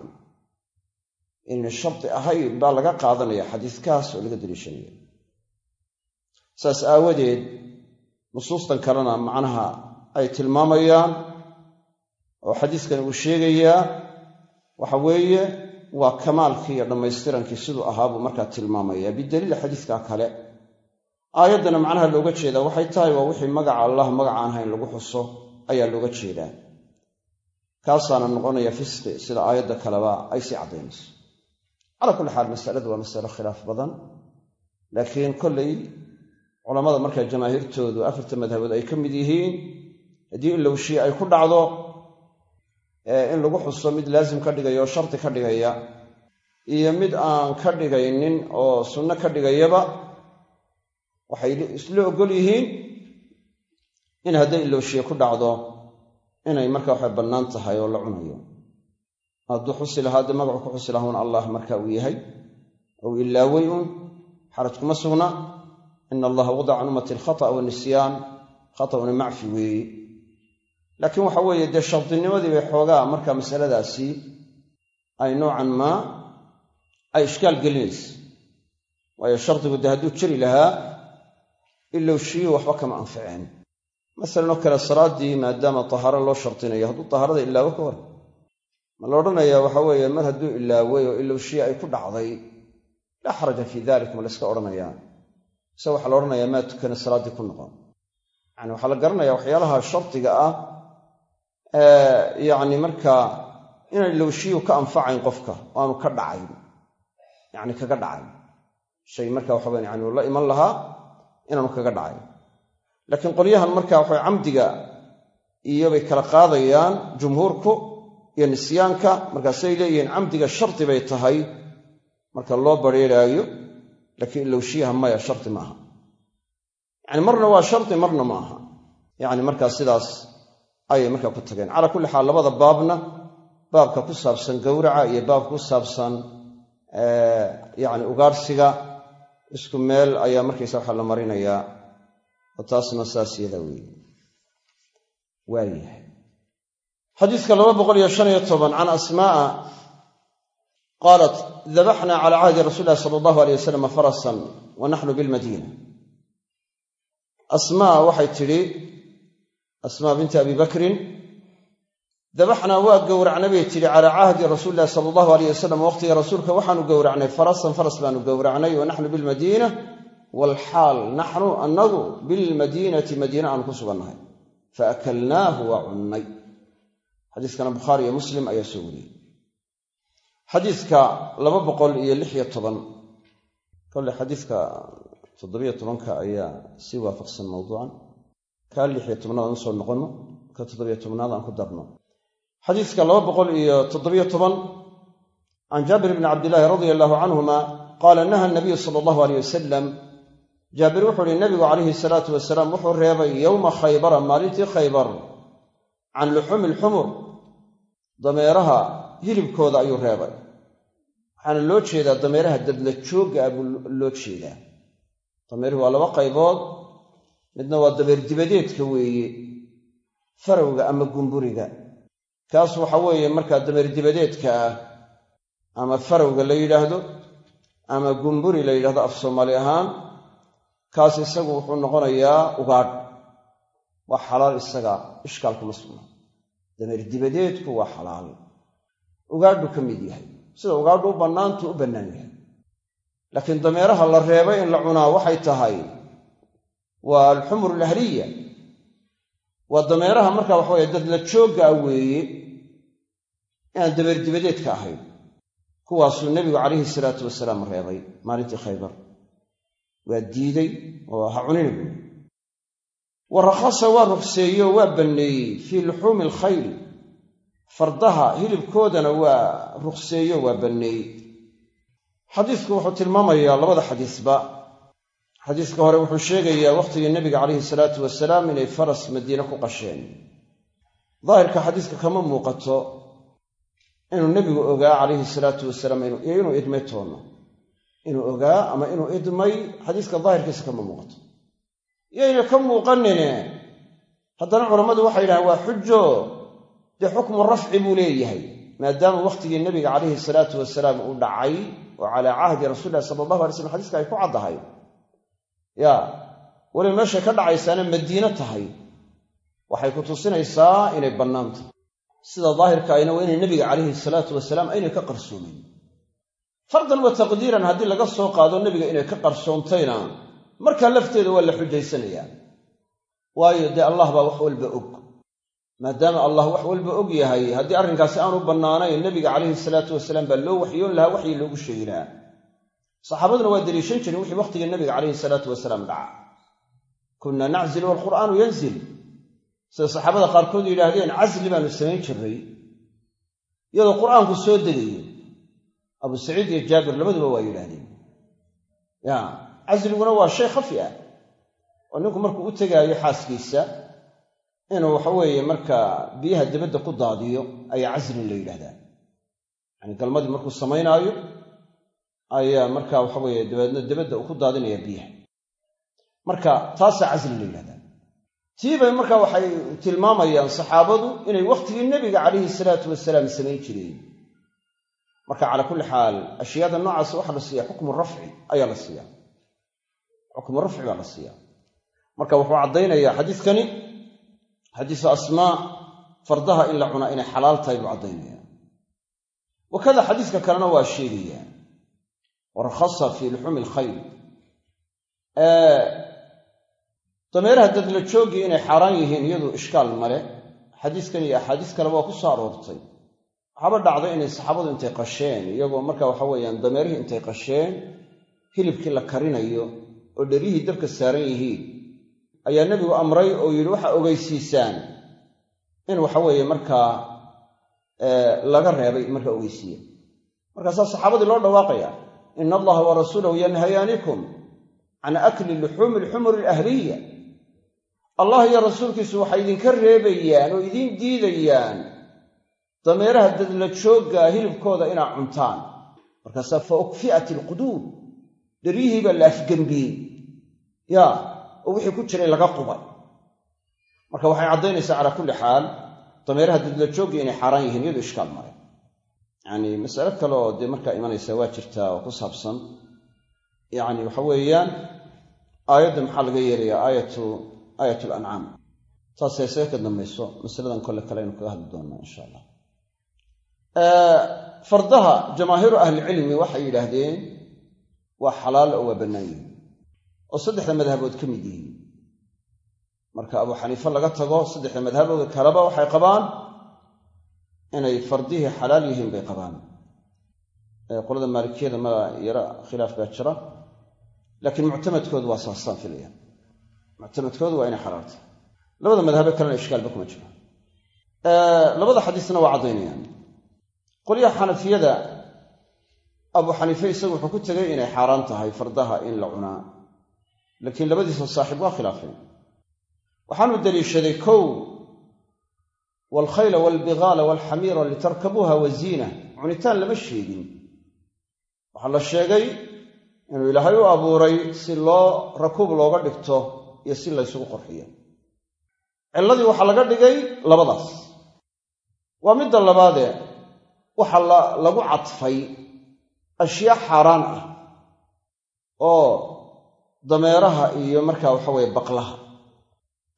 inaynay shardi ahayn baa laga qaadanaya xadiiskaas oo laga daliishanaya. Saas aawadeed nusuustan kalena macnaha ay tilmaamayaan oo xadiiskani uu sheegayaa waxa weeye waa kamaalkii iyo dhammaystirankii siduu ahaa buu markaa tilmaamaya. Bidaliili xadiiskaa kale aayaddana macnaha looga jeedaa waxay tahay waa wixii magaca allah magacaan hayn lagu xuso ayaa looga jeedaa. Kaasaana noqonaya fisqi sida aayadda kaleba ay sii caddaynayso calaa kulli xaal masaladu waa masalo khilaaf badan. Laakiin kollay culammada markaa jamaahiirtoodu afarta madhabood ay ka mid yihiin haddii ilowshii ay ku dhacdo in lagu xuso mid laasim ka dhigaya oo shardi ka dhigaya iyo mid aan ka dhigaynin oo sunno ka dhigayaba waxay isla oggol yihiin in hadday ilowshiye ku dhacdo inay marka waxay bannaan tahay oo la cunayo hadduu xusi lahaa dee magacu ku xusi lahaa un allah marka uu yahay ou ilaaway un xaraj kuma sugna. Ina allaha wadaca can ummati alkhata'a wanisyan khata'una macfi weeye laakiin waxa weeye dee shardinimadii bay xoogaa marka masaladaasi ay noocan maa ay ishkaal gelinaysa. Waayo shardigu dee hadduu jiri lahaa ilowshiyu waxba kama anficeen masalan oo kale salaaddii maadaama tahaaro loo shardinayo hadduu tahaarada ilaawo ka war ma la odhanayaa waxa weeye mar hadduu ilaaway oo ilowshiye ay ku dhacday laa xaraja fii dalik ma la yska odhanayaa. Mise waxaa la odhanayaa maa tukana salaaddii ku noqon. Yani waxaa la garanaya waxyaalaha shardiga ah yacni markaa inaan ilowshiyu ka anfacayn qofka oo aanu ka dhacayn yacni kaga dhacayn. Shay marka waxaweyn yani la iman lahaa inaanu kaga dhacay laakiin qolyahan markaa waxay camdiga iyobay kala qaadayaan jumhuurku iyo nisyaanka markaasay leeyihiin camdiga shardi bay tahay marka loo bareeraayo laakiin ilowshiyaha maya shardi maaha yacni marna waa shardi marna ma aha. Yacni markaa sidaas ayay markaa ku tageen. Calaa kulli xaal labada baabna baabka ku saabsan gowraca iyo baabka ku saabsan yacni ugaarsiga isku meel ayaa markaysa waxaa la marinayaa. Taasna saas yadaa weeye. Waayahay xadiiska laba boqol iyo shan iyo toban can asmaa'a qaalat dabaxna cala cahdi rasuuli illahi sala allahu aleyh wasalam farasan wa naxnu bilmadiina. Asmaa waxay tidhi asmaa binti abi bakrin dabaxnaa waa gowracnay bay tidhi calaa cahdi rasuuli illahi sala allahu aleyh wasalam waqhtiga rasuulka waxaanu gowracnay farasan faras baanu gowracnay wa naxnu bilmadiina waalxaal naxnu annagu bilmadiinati madiina aanu ku sugannahay. Fa akalnaahu waa cunnay xadiiskana bukhaari iyo muslim ayaa soo wariyey. Xadiiska laba boqol iyo lix iyo toban kolle xadiiska toddobiyo tobanka ayaa sii waafaqsan mawduucan. Kaa lix iyo tobnaad aan u soo noqonno ka toddobiyo tobnaad aan ku darno. Xadiiska laba boqol iyo toddobiyo toban can jaabir bni cabdillaahi radia allahu canhuma qaala naha nabiyu sala allahu aleyh wasalam jaabir wuxuu uhi nabigu calayhi salaatu wasalaam wuxuu reebay yowma khaybara maalintii khaybar can luxuumi alxumur dameeraha hilibkooda ayuu reebay. Waxaana loo jeedaa dameeraha dadla joogga ah buu loo jeedaa. Dameeruhu waa laba qaybood. Midna waa dameer dibadeedka weeye farowga ama gumburiga. Kaas waxa weeye markaa dameer dibadeedka ah ama farowga la yidhaahdo ama gumburi la yidhahdo af soomaali ahaan kaas isagu wuxuu noqonayaa ugaadh. Waa xalaal isaga ishkaal kuma sugna dameer dibadeedku waa xalaal. Ugaadhu ka mid yahay. Sida ugaadhu u bannaantu u bannaan yahay. Laakiin dameeraha la reebay in la cunaa waxay tahay waa alxumur alahliya waa dameeraha marka waxa weye dadla joogga ah weeye inaan dameer dibadeedka ahayn. Kuwaasuu nebigu calayhi salaatu wasalaam reebay maalintii khaybar. Waa diiday oo ha cunina buuri wa rakhasa waa rugseeyo waa banneeyey fii luxuumi alkhayl. Fardaha hilibkoodana waa rugseeyo waa banneeyey xadiisku wuxuu tilmaamayaa labada xadiisba. Xadiiska hore wuxuu sheegayaa wakhtigii nebiga calayhi salaatu wasalaam inay faras madiine ku qasheen. Daahirka xadiiska kama muuqato inuu nebigu ogaa calayhi salaatu wasalaam iyo inuu idmay toono. Inuu ogaa ama inuu idmay xadiiska daahirkiisa kama muuqato yayna ka muuqanine haddana culammadu waxay yidhahaan waa xujo dee xukmu rafci buu leeyahay. Maadaama wakhtigii nebiga calayhi salaatu wasalaam uu dhacay oo calaa cahdi rasuulillahi sala allahu alay slam xadiiska ay ku caddahay. Ya weliba meeshay ka dhacaysaana madiino tahay. Waxay ku tusinaysaa inay bannaan tahay. Sida daahirka ayna waa inay nebiga calayhi salaatu wasalaam aynay ka qarsoomin. Fardan wa taqdiiran haddii laga soo qaado nebiga inay ka qarsoontayna markaa lafteeda waa la xujaysanayaa waayo dee allah baa wax walba og. Maadaama allah wax walba og yahay haddii arrinkaasi aanu bannaanayn nebiga calayhi salaatu wasalaam baa loo waxyoon lahaa waxyi loogu sheegi lahaa saxaabaduna waa deliishan jirin wixii wakhtigii nebiga calayhi salaatu wasalaam dhaca kunna naczilu waalqur'aanu yanzil. Sida saxaabada qaarkood yidhaahdeen casli baanu samayn jirray. Iyadoo qur'aanku soo degayo abu saciid iyo jaabir labaduba waa yidhaahdeen casliguna waa shay khafi ah oo ninku markuu u tegaayo xaaskiisa inuu waxaweeye markaa biyaha debadda ku daadiyo ayaa caslin la yidhahdaa yacani galmadii markuu samaynaayo ayaa markaa waxaweeye dabeedna debadda uu ku daadinaya biyaha. Marka taasaa casli la yidhahdaa tii bay marka waxay tilmaamayaan saxaabadu inay wakhtigii nebiga calayhi salaatu wasalaam samayn jireen. Marka calaa kulli xaal ashyaada noocaas waxaa la siiya xukmu rafci ayaa la siiya xukmu rafci baa la siiya. Marka wuxuu caddaynayaa xadiiskani xadiisu asmaa fardaha in la cunaa inay xalaal tahay buu caddaynaya wakada xadiiska kalena waa sheegaya warakhasa fii luxuumi alkhayl. Dameeraha dadla jooggii inay xaaraan yihiin iyadu ishkaal male xadiiskan iyo axaadiis kaleba waa ku soo aroortay. Waxaaba dhacday inay saxaabadu intay qasheen iyagoo marka waxa weeyaan dameerihii intay qasheen hilibkii la karinayo oo dherihii dabka saaran yihiin. Ayaa nebigu amray oo yidhi waxaa ogeysiisaan in waxaweeye markaa laga reebay markaa ogeysiiya markaasaa saxaabadii loo dhawaaqaya ina allaha wa rasuulahu yanhayaanikum can akli luxuumi alxumuri alahliya. Allah iyo rasuulkiisu waxay idinka reebayaan oo idiin diidayaan dameeraha dadla jooggaa hilibkooda inaa cuntaan. Markaasaa fa ukfi'at ilquduur dheryihii baa la afgembiyey. Yaa oo wixii ku jiray laga qubay. Marka waxay caddaynaysaa calaa kulli xaal dameeraha dadla joogga inay xaaraan yihiin iyadu ishkaal mare yacanii masale kale oo dee markaa imanaysa waa jirtaa oo ku saabsan. Yacni waxa weeyaan aayadda maxaa laga yeelayaa aayatu aayat lancaam taas heesee ka dambayso masaladan kole kale aynu kaga hadli doonnaa insha allah. Fardaha jamaahiiru ahlicilmi waxay yidhaahdeen waa xalaal oo waa bannaan yihiin oo saddexda madhabood ka mid yihiin. Marka abu xaniife laga tago saddexda madhabooda kaleba waxay qabaan inay fardihii xalaal yihiin bay qabaan. Qolada maalikiyada ma yara khilaaf baa jira. Laakiin muctamadkoodu waa saasaan filaya muctamadkoodu waa inay xalaal tahay labada madhabe kalena ishkaalba kuma jiro. Labada xadiisna waa caddaynayaan. Qolyaha xanafiyada abu xaniife isagu wuxuu ku tegay inay xaaraan tahay fardaha in la cunaa. Laakiin labadiisa saaxiib waa khilaafeen waxaanu daliishaday kow waalkhayla waalbigaala waalxamiira litarkabuuha waziina cunitaan lama sheegin. Waxaa la sheegay inuu ilaahay u abuuray si loo rakuub looga dhigto iyo si laysugu qorxiyo cilladii waxaa laga dhigay labadaas. Waa midda labaadee waxaa lagu cadfay ashyaa xaaraan ah oo dameeraha iyo markaa waxa weeye baqlaha.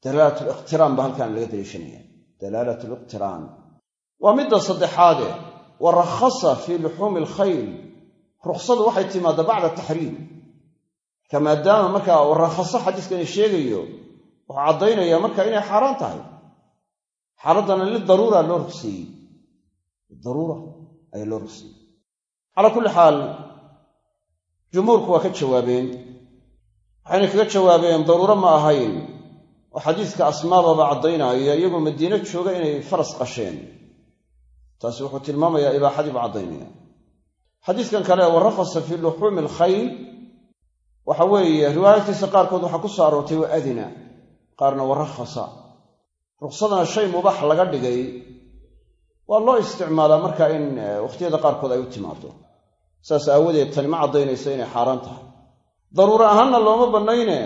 Dalaalat liqtiraan baa halkaan laga daliishanaya. Dalaalat liqtiraan waa midda saddexaade. Wa rakhasa fii luxuumi alkhayl ruksadu waxay timaadda bacda taxriim marka maadaama markaa warakhaso xadiiskani sheegayo wuxuu caddaynayaa marka inay xaaraan tahay. Xaaladdana lidaruura loo rugseeyey lidaruura ayaa loo rugseeyey calaa kulli xaal jumhuurku waa ka jawaabeen. Waxayna kaga jawaabeen daruuro ma ahayn. Oo xadiiska asmaababa caddaynaya iyagoo madiino jooga inay faras qasheen. Taasi wuxuu tilmaamayaa ibaaxadii buu caddaynaya xadiiskan kale warafasa fii luxuumi alkhayl. Waxa weeye riwaayaadkiisa qaarkood waxaa ku soo aroortay wa adina. Qaarna warakhasa ruksadana shay mubaax laga dhigay. Waa loo isticmaalaa marka in wakhtiyada qaarkood ay u timaado saas aawadeed tani ma caddaynayso inay xaaraan tahay. Daruuro ahaanna looma bannayne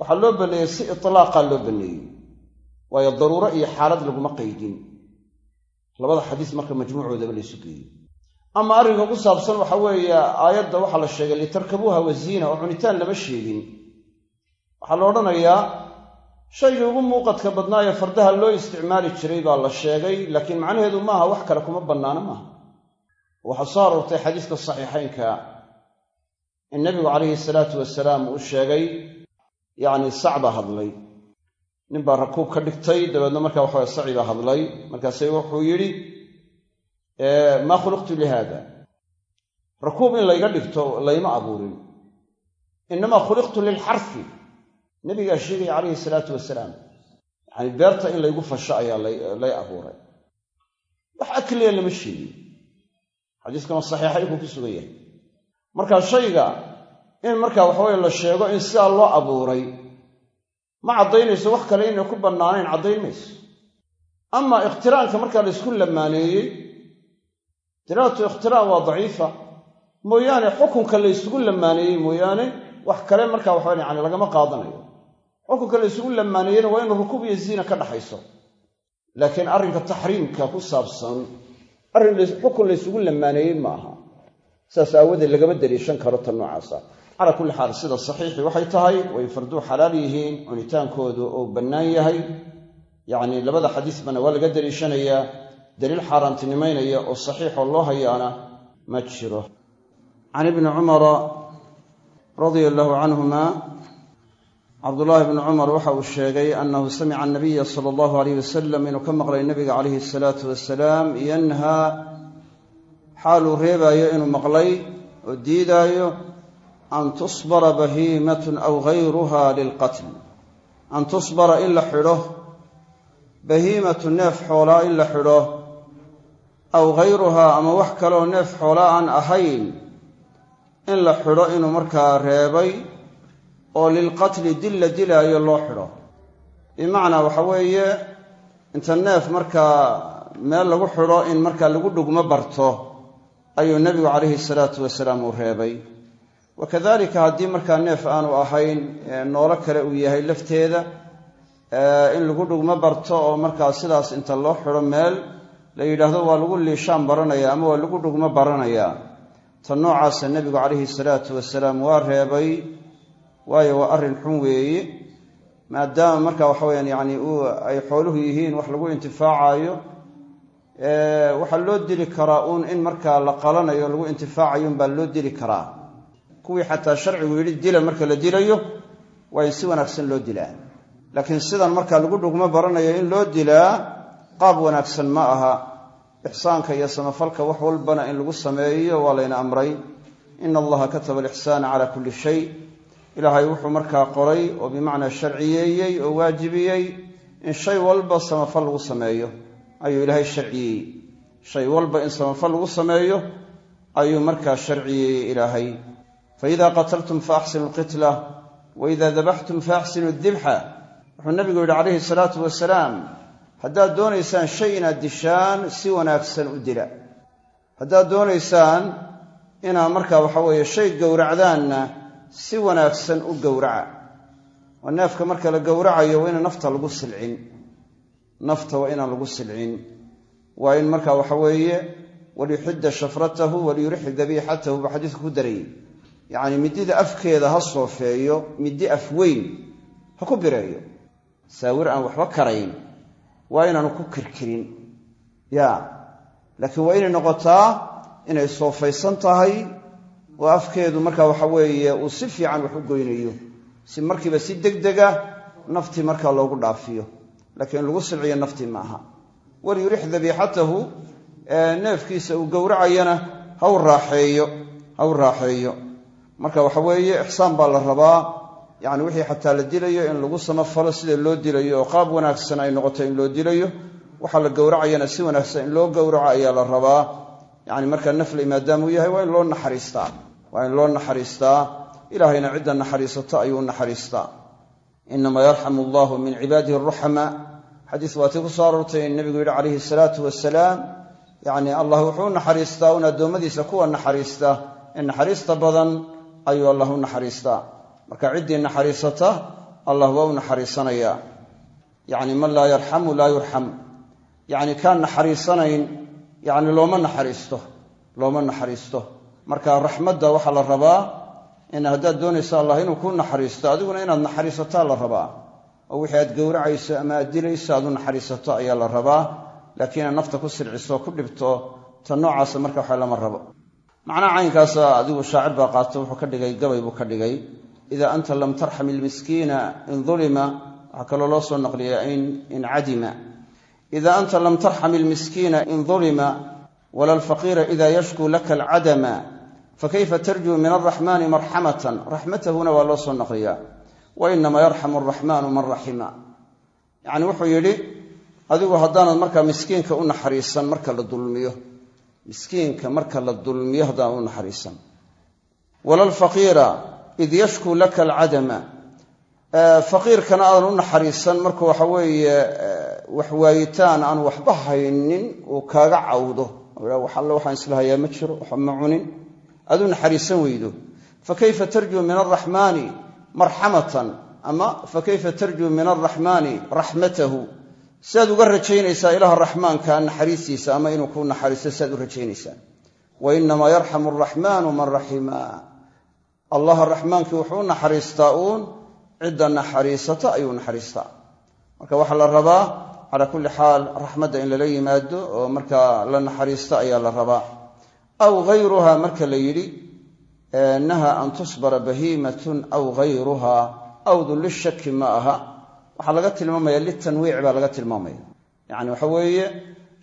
waxaa loo banneeyey si itlaaqa loo banneeyey. Waayo daruuro iyo xaalad laguma qaydin. Labada xadiis marka majmuucoodaba laysu geeyey. Ama arrinka ku saabsan waxa weeye aayadda waxaa la sheegay litarkabuuha waziina oo cunitaan lama sheegin. Waxaa la odhanayaa shaygii ugu muuqadka badnaayee fardaha loo isticmaali jiray baa la sheegay laakiin macnaheedu maaha wax kale kuma bannaano maaha waxaa soo aroortay xadiiska saxiixaynka in nabigu calayhi salaatu wasalaam uu sheegay yacni sac baa hadlay. Nin baa rakuub ka dhigtay dabeedna markaa waxawa saci baa hadlay. Markaase wuxuu yidhi maa khuliqtu lihaada? Rakuub in layga dhigto layma abuurin. Innamaa khuliqtu lilxarfi. Nabigaa sheegaya calayhi salaatu wasalaam yacani beerta in laygu fasho ayaa lay abuuray. Wax akliya lama sheegin xadiiskana saxiixaykuu ku sugan yahay. Marka shayga in markaa waxaweye la sheego in sidaa loo abuuray ma caddaynayso wax kale inay ku bannaanayn caddayn mayso ama ikhtiraanka markaa la ysku lamaaneeyey dalaatu ikhtiraan waa daciifa. Mooyaane xukunka la ysugu lamaaneeyey mooyaane wax kale markaa waxawe yani lagama qaadanayo. Xukunka la ysugu lamaaneeyena waa inu rukuub iyo ziina ka dhaxayso. Laakiin arrinka taxriimka ku saabsan arrin xukun la ysugu lamaaneeyey ma aha saas aawadeed lagama daliishan karo tan noocaasa. Calaa kulli xaal sida saxiixii waxay tahay way farduu xalaal yihiin cunitaankoodu uu bannaan yahay. Yacnii labada xadiisbana waa laga daliishanayaa. Daliil xaaraantinimaynaya oo saxiixoo loo hayaana ma jiro. Can ibni cumara radia allaahu canhuma cabdullaahi bni cumar waxa uu sheegay annahu samica anabiya sala allahu alayh wasalam inuu ka maqlay nabiga calayhi asalaatu wasalaam yanhaa xaaluu reebaayo inuu maqlay oo diidaayo an tusbara bahiimatun aw gayruha lilqatl. An tusbara in la xidho bahiimatu neef xoolaa in la xidho aw gayruhaa ama wax kaleoo neef xoolaa aan ahayn in la xidho inuu markaa reebay oo lilqatli dil la dilaayo loo xidho. Bimacnaa waxa weeye inta neef markaa meel lagu xidho in markaa lagu dhugmo barto ayuu nebigu calayhi salaatu wasalaam uu reebay. Wa kadalika haddii markaa neef aanu ahayn noolo kale uu yahay lafteeda in lagu dhugmo barto oo markaa sidaas inta loo xidho meel la yidhaahdo waa lagu liishaan baranaya ama waa lagu dhugmo baranayaa ta noocaasa nebigu calayhi salaatu wasalaam waa reebay waayo waa arrin xun weeye maadaama marka waxa weyaan yani ay xooluhu yihiin wax lagu intifaacayo waxaa loo dili karaa uun in markaa la qalanayo lagu intifaacayo unbaa loo dili karaa. Kuwii xataa sharcigu yidhi dila marka la dilayo waa in si wanaagsan loo dilaa laakiin sidan marka lagu dhugmo baranayo in loo dilaa qaab wanaagsan ma aha. Ixsaanka iyo samafalka wax walbana in lagu sameeyo waa layna amray. Ina allaha kataba alixsaana cala kulli shay ilaahay wuxuu markaa qoray oo bimacnaa sharciyeeyey oo waajibiyey in shay walba samafal lagu sameeyo. Ayuu ilaahay sharciyeeyey shay walba in samafal lagu sameeyo ayuu markaa sharciyeeyey ilaahay. Faida qataltum faaxsinu lqitla waida dabaxtum faaxsinu dibxa wuxuu nabigu yidhi calayhi salaatu wasalaam haddaad doonaysaan shay inaad dishaan si wanaagsan u dila. Haddaad doonaysaan inaad markaa waxa weeye shay gowracdaanna si wanaagsan u gowraca. Oo neefka marka la gowracayo waa inaan nafta lagu silcin. Nafta waa inaan lagu silcin. Waa in marka waxa weeye waliyuxidda shafratahu waliyurixi dabiixatahu buu xadiidku ku darayey yacni midida afkeeda ha soofeeyo middi af weyn ha ku bireeyo. Saawir aan waxba karayn. Waa inaanu ku kirkirin. Ya laakiin waa inay noqotaa inay soofaysan tahay oo afkeedu marka waxa weeye uu si fiican wax u goynayo. Si markiiba si degdega naftii markaa loogu dhaafiyo. Laakiin lagu silciyo naftii maaha waliyurix dabiixatahu neefkiisa uu gowracayana ha u raaxeeyo ha u raaxeeyo. Marka waxa weeye ixsaan baa la rabaa. Yacni wixii xataa la dilayo in lagu samafalo sida loo dilayo oo qaab wanaagsan ay noqoto in loo dilayo waxaa la gowracayana si wanaagsan in loo gowraco ayaa la rabaa. Yacni markaa nafley maadaamuu yahay waa in loo naxariistaa waa in loo naxariistaa. Ilaahayna cidda naxariisato ayuu naxariistaa. Inama yarxamu allahu min cibaadihi aruxama xadiis waatii ku soo aroortay in nebigu yidhi calayhi salaatu wasalaam yacni allah wuxuu naxariistaa un addoommadiisa kuwa naxariista. Ee naxariista badan ayuu allah u naxariistaa. Marka ciddii naxariisata allah waa u naxariisanayaa. Yacni man laa yarxamu laa yurxam. Yacni kaan naxariisanayn yacni looma naxariisto looma naxariisto marka raxmadda waxaa la rabaa in haddaad doonayso allah inuu kuu naxariisto adiguna inaad naxariisataa la rabaa. Oo wixii aad gowracayso ama aad dilayso aad u naxariisato ayaa la rabaa. Laakiin inaad nafta ku silciso ku dhibto ta noocaasa marka waxa lama rabo. Macnaha caynkaasa adigu shaacir baa qaato wuxuu ka dhigay gabay buu ka dhigay. Ida anta lam tarxam ilmiskiina in ulima waxaa kaloo loo soo naqliya in cadima. Ida anta lam tarxam ilmiskiina in ulima wala alfaqiira ida yashkuu laka alcadama fakayfa tarjuu min alraxmani marxamatan raxmatahuna waa loo soo naqliya wainama yarxamu araxmanu man raxima yacni wuxuu yidhi adigu haddaanad markaa miskiinka u naxariisan marka la dulmiyo miskiinka marka la dulmiyo haddaan u naxariisan wala alfaqiira id yashkuu laka alcadama faqiirkana aadan u naxariisan marka waxa weeye waxwaayitaan aan waxba haynin uu kaaga cawdo wax alle waxaan islahayaa ma jiro waxba ma cunin. Aad u naxariisan weydo. Fakayfa tarjuu min alraxmaani marxamatan ama fakayfa tarjuu min alraxmaani raxmatahu siaad uga rajaynaysaa ilaha raxmaanka naxariistiisa ama inuu kuu naxariisto siaad u rajaynaysaa. Wa inamaa yarxamu araxmaanu man raxima allaha raxmaankii wuxuu u naxariistaa uun cidda naxariisata ayuu naxariistaa. Marka waxaa la rabaa calaa kulli xaal raxmadda in lala yimaado oo markaa la naxariista ayaa la rabaa. Aw hayruha marka la yidhi naha an tusbara bahiimatun aw hayruha awdu lishaki ma aha. Waxaa laga tilmaamaya litanwiic baa laga tilmaamaya yacni waxa weeye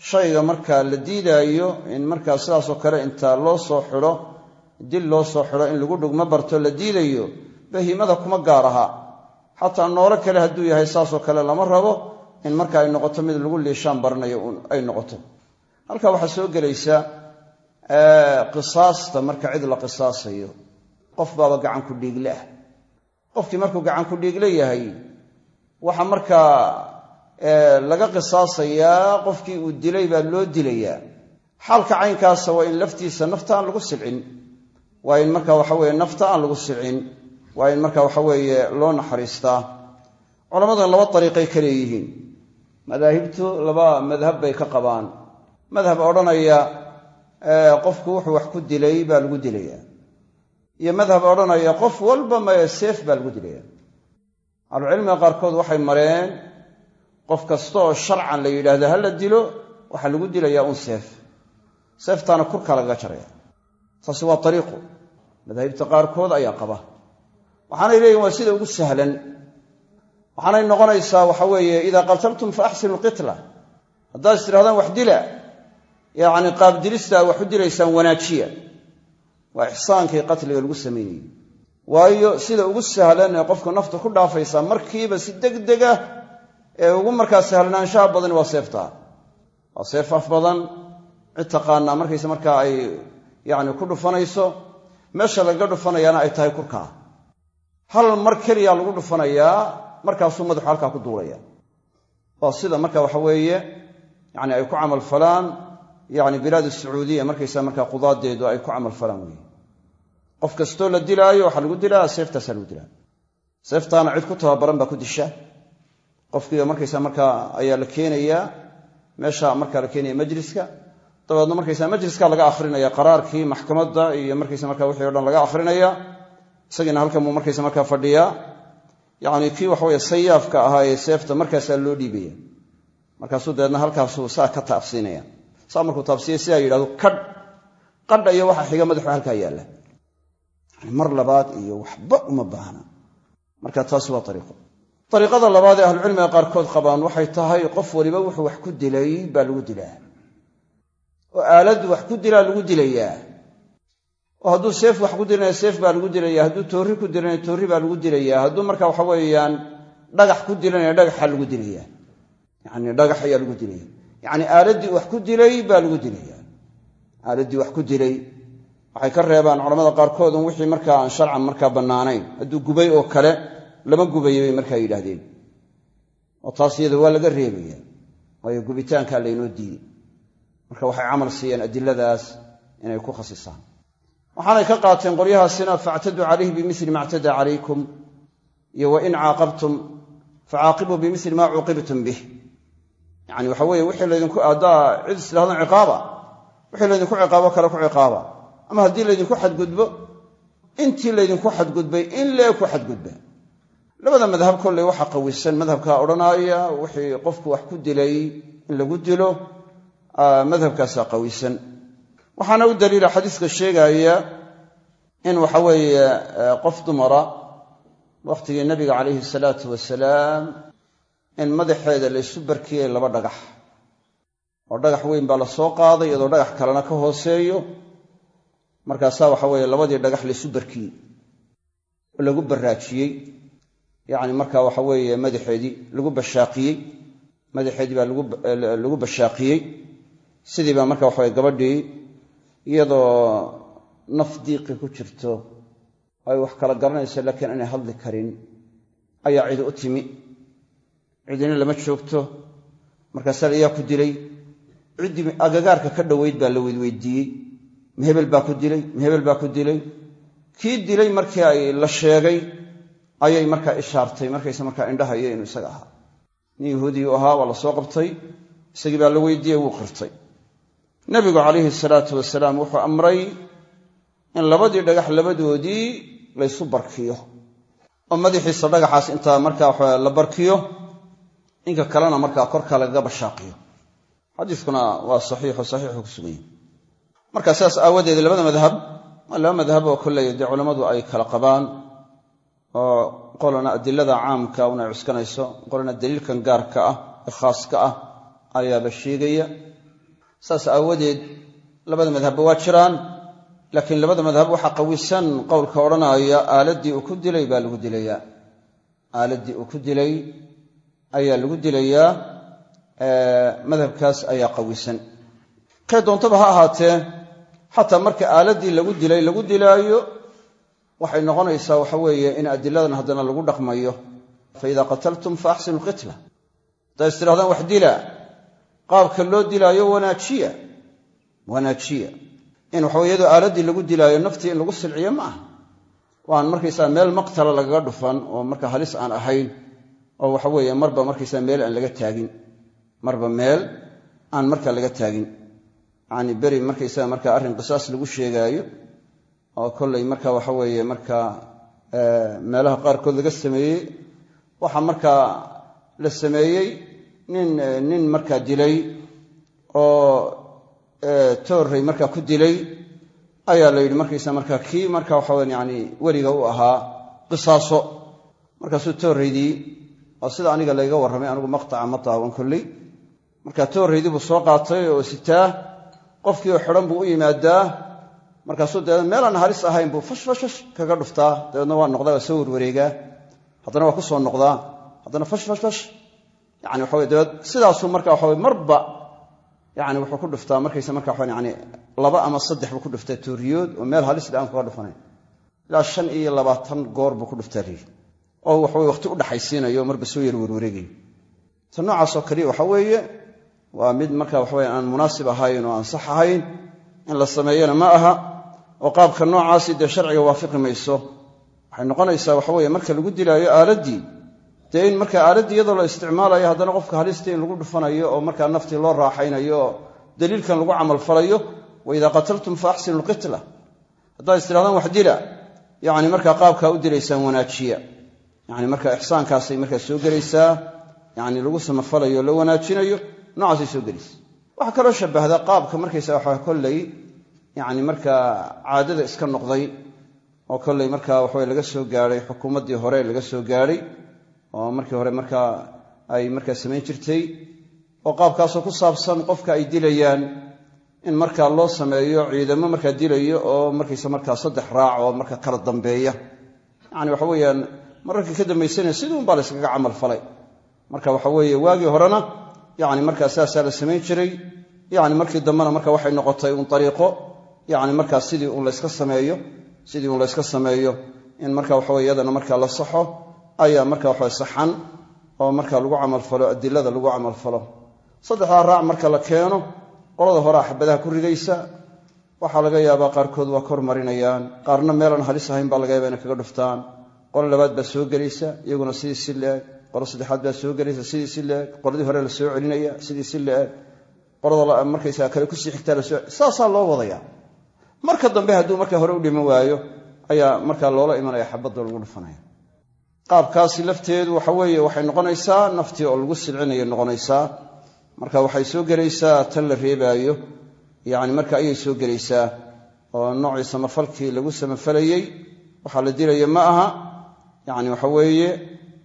shayga marka la diidaayo in markaa sidaasoo kale inta loo soo xidho dil loo soo xidho in lagu dhugmo barto la diidayo bahiimada kuma gaar aha. Xataa noolo kale hadduu yahay saasoo kale lama rabo in marka ay noqoto mid lagu liishaan baranayo ay noqoto. Halkaa waxaa soo gelaysa qisaasta marka cid la qisaasayo. Qof baaba gacan ku dhiigle ah. Qofkii markuu gacan ku dhiigle yahay waxa markaa laga qisaasayaa qofkii uu dilay baa loo dilayaa. Xaalka caynkaasa waa in laftiisa nafta aan lagu silcin. Waa in marka waxaweye nafta aan lagu silcin. Waa in marka waxaweeye loo naxariistaa culammadan laba dariiqay ka madaahibtu laba madhab bay ka qabaan. Madhab odhanaya qofku wuxuu wax ku dilay baa lagu dilayaa iyo madhab odhanaya qof walba maya seef baa lagu dilaya. Ahlucilmiga qaarkood waxay mareen qof kasta oo sharcan la yidhaahdo ha la dilo waxaa lagu dilayaa un seef. Seeftaana kurkaa lagaga jaraya. Taasi waa ariiqu madaahibta qaarkood ayaa qaba. Waxaanay leeyihiin waa sida ugu sahlan waxaanay noqonaysaa waxa weeye idaa qataltum fa axsinu lqitla haddaad is wax dila yacni qaabdilistaa wax u dilaysaan wanaajiya. Waa ixsaankii qatliga lagu samaynayey waayo sida ugu sahlan ee qofka nafta ku dhaafaysaa markiiba si degdega ee ugu markaa sahlnaanshaha badani waa seeftaa waa seef af badan cid taqaanaa markayse markaa ay yacni ku dhufanayso meesha lagaga dhufanayaana ay tahay kurkaa. Hal mar keliya lagu dhufanayaa markaasuu madaxu halkaa ku duulaya. Waa sida marka waxa weeye yani ay ku camal falaan yani bilaad sacuudiya markaysa markaa qudaadeedu ay ku camal falaan weeye. Qof kastoo la dilaayo waxaa lagu dilaa seeftaasaa lagu dilaa. Seeftaana cid ku tababaran baa ku disha. Qofkiiba markaysa markaa ayaa la keenayaa meesha markaa la keenaya majliska. Dabeedna markaysa majliska laga akhrinaya qaraarkii maxkamadda iyo markaysa marka wixii o dhan laga akhrinaya. Isagiina halkan buu markaysa markaa fadhiyaa yacni kii waxaweye sayaafka ahaa ee seefta markaasaa loo dhiibaya. Markaasuu dabeedna halkaasuu saa ka taabsiinaya. Saa markuu taabsiiya sidaa yidhahdo kadh. Qadha iyo waxa xiga madaxu halkaa yaalla. Mar labaad iyo waxba uma baahna. Marka taasi waa ariiqo ariiqada labaad ee ahlucilmiga qaarkood qabaan waxay tahay qof waliba wuxuu wax ku dilay baa lagu dilaa. Oo aaladdu wax ku dilaa lagu dilayaa oo hadduu seef wax ku dilanaya seef baa lagu dilaya hadduu toorri ku dilanaya toorri baa lagu dilaya hadduu marka waxa weeyaan dhagax ku dilanaya dhagaxaa lagu dilaya yani dhagax ayaa lagu dilaya yacni aaladdii wax ku dilay baa lagu dilaya aaladdii wax ku dilay. Waxay ka reebaan culamada qaarkood un wixii markaa aan sharcan markaa bannaanayn. Hadduu gubay oo kale lama gubayo bay markaa yidhaahdeen. Oo taas iyada waa laga reebaya waayo gubitaankaa laynoo diiday marka waxay camal siiyeen adiladaas inay ku khasisaan waxaanay ka qaateen qolyahaasina factaduu calayhi bimili ma ctadaa calaykum iyo wain caaqabtum facaaqibuu bimili ma cuuqibtum bih. Yani waxa weye wixii laydinku haddaa cid istidhahdaan ciqaaba wixii laydinku ciqaabo kale ku ciqaaba. Ama haddii laydinku xadgudbo intii laydinku xadgudbay in lee ku xadgudba. Labada madhab kolley waxa qawisan madhabkaa odhanaaya wixii qofku wax ku dilay in lagu dilo madhabkaasaa qawisan waxaana u daliila xadiiska sheegaaya in waxa weeye qof dumara wakhtigii nabiga calayhi salaatu wasalaam in madaxeeda laysu barkiyey laba dhagax. Oo dhagax weyn baa la soo qaaday iyadoo dhagax kalena ka hooseeyo. Markaasaa waxa weeye labadii dhagax laysu barkiyey oo lagu baraajiyey. Yacni marka waxa weeye madaxeedii lagu bashaaqiyey. Madaxeedii baa lagu bashaaqiyey. Sidii baa marka waxaweye gabadhii iyadoo naf diiqi ku jirto. Ay wax kala garanayso laakiin aanay hadli karin. Ayaa cidi u timi. Cidina lama joogto. Markaasaa ayaa ku dilay. Ciddii agagaarka ka dhoweyd baa la weydweydiiyey mahebel baa ku dilay mahebel baa ku dilay. Kii dilay markii ay la sheegay ayay markaa ishaartay. Markayse markaa indhahayo inuu isaga ahaa. Nin yahuudiyu ahaa waa la soo qabtay. Isagii baa la weydiiyey wuu qirtay nebigu calayhi salaatu wasalaam wuxuu amray in labadii dhagax labadoodii laysu barkiyo. Oo madaxiisa dhagaxaas intaa markaa la barkiyo inka kalena markaa korka lagaga bashaaqiyo. Xadiiskuna waa saxiixo saxiixu ku sugan yahy marka sidaas aawadeed labada madhab laba madhab oo kolley dee culammadu ay kala qabaan oo qolana adilada caamka una ay cuskanayso qolana daliilkan gaarka ah ee khaaska ah ayaaba sheegaya saas aawadeed labada madhabba waa jiraan laakiin labada madhab waxaa qawisan qowlka odhanaya aaladdii uu ku dilay baa lagu dilayaa. Aaladdii uu ku dilay ayaa lagu dilayaa madhabkaas ayaa qawisan. Kay doontaba ha ahaatee xataa marka aaladdii lagu dilay lagu dilaayo waxay noqonaysaa waxa weeye in adiladan haddana lagu dhaqmayo. Fa idaa qataltum fa axsinu lqitla tidhahdaan wax dila qaabka loo dilaayo wanaajiya. Wanaajiya. In waxaweye iyadoo lagu dilaayo naftii in lagu silciyo ma aha. Waan markaysaa meel maqtala lagaga dhufan oo marka halis aan ahayn oo waxa weeye marba markaysaa meel aan laga taagin. Marba meel aan marka laga taagin. Yacni beri markaysaga marka arrin qisaas lagu sheegaayo oo kollay marka waxa weeye marka meelaha qaarkood laga sameeyey waxaa markaa la sameeyey nin nin markaa dilay oo toorrey markaa ku dilay ayaa la yidhi markaysa marka kii marka waxaweyn yani weliga u ahaa qisaaso. Markaasuu toorraydii oo sida aniga layga warramay anigu maqtaca ma daawan kolley. Marka toorraydii buu soo qaatay oo sitaa qofkii oo xidhan buu u yimaadaa. Markaasuu dabeedna meelaan halis ahayn buu fash fash fash kaga dhuftaa. Dabeedna waa noqdaa waa soo warwareegaa. Haddana waa ku soo noqdaa. Haddana fash fash fash yani waxa weye dabeed marka waxa weye marba yani wuxuu ku dhuftaa markaysa marka waxaan yani laba ama saddex buu ku dhuftaa tooriyood oo meel halis dhaan kaga dhufanayn ilaa shan iyo labaatan goor buu ku dhuftaa riir oo waxaweye waqti u dhaxaysiinayo marba soo yar warwareegayo ta noocaasoo kaliya waxa weeye waa mid marka waxaweye aan munaasib ahayn oo aan sax ahayn in la sameeyana ma aha oo qaabka noocaasi dee sharciga waafiqi mayso. Waxay noqonaysaa waxaweye marka lagu dilaayo aaladdii dee in marka aaladdii iyadoo la isticmaalayo haddana qofka halistii in lagu dhufanayo oo markaa naftii loo raaxaynayo oo daliilkan lagu camalfalayo wa idaa qataltum fa axsinu lqitla haddaad istirahdaan wax dila yani markaa qaabkaa u dilaysaan wanaajiya. Yani marka ixsaankaasay markaa soo gelaysaa yani lagu samafalayo la wanaajinayo noocaasay soo gelaysa. Waxaa kaloo shabahda qaabka markaysa waxaa kolley yani markaa caadada iska noqday oo kolley markaa waxawe laga soo gaadhay xukuumaddii hore laga soo gaadhay oo markii hore markaa ay markaa samayn jirtay oo qaabkaasoo ku saabsan qofka ay dilayaan in markaa loo sameeyo ciidamo markaa dilayo oo markaysa markaa saddex raac oo markaa kala dambeeya. Yani waxa weeyaan mararkii ka dambaysana sidii unbaa la camal falay. Marka waxa weeye waagii horena yani markaa saasaa la samayn jiray. Yani markii dambena marka waxay noqotay un ariiqo yani markaa sidii un layska sameeyo sidii un layska sameeyo. In marka waxawe iyadana markaa la saxo ayaa marka waxa saxan oo marka lagu camalfalo adilada lagu camalfalo saddexdaa raac marka la keeno qolada horea xabadaha ku ridaysa waxaa laga yaabaa qaarkood waa kor marinayaan. Qaarna meelaan halis ahayn baa laga yaaba inay kaga dhuftaan. Qolo labaad baa soo gelaysa iyaguna sidii si leeg. Qolo saddexaad baa soo gelaysa sidii si leeg. Qoladii hore la celinaya sidii si leeg. Qolada markaysaa kale ku sii xigtaa la soo saasaa loo wadaya marka dambe hadduu marka hore u dhiman waayo ayaa markaa loola imanaya xabadoo lagu dhufanaya qaabkaasi lafteedu waxa weeye waxay noqonaysaa naftii oo lagu silcinaya noqonaysaa. Marka waxay soo gelaysaa tan la reebaayo yani marka ayay soo gelaysaa oo noocii samafalkii lagu samafalayey waxaa la dilaya ma aha. Yani waxa weeye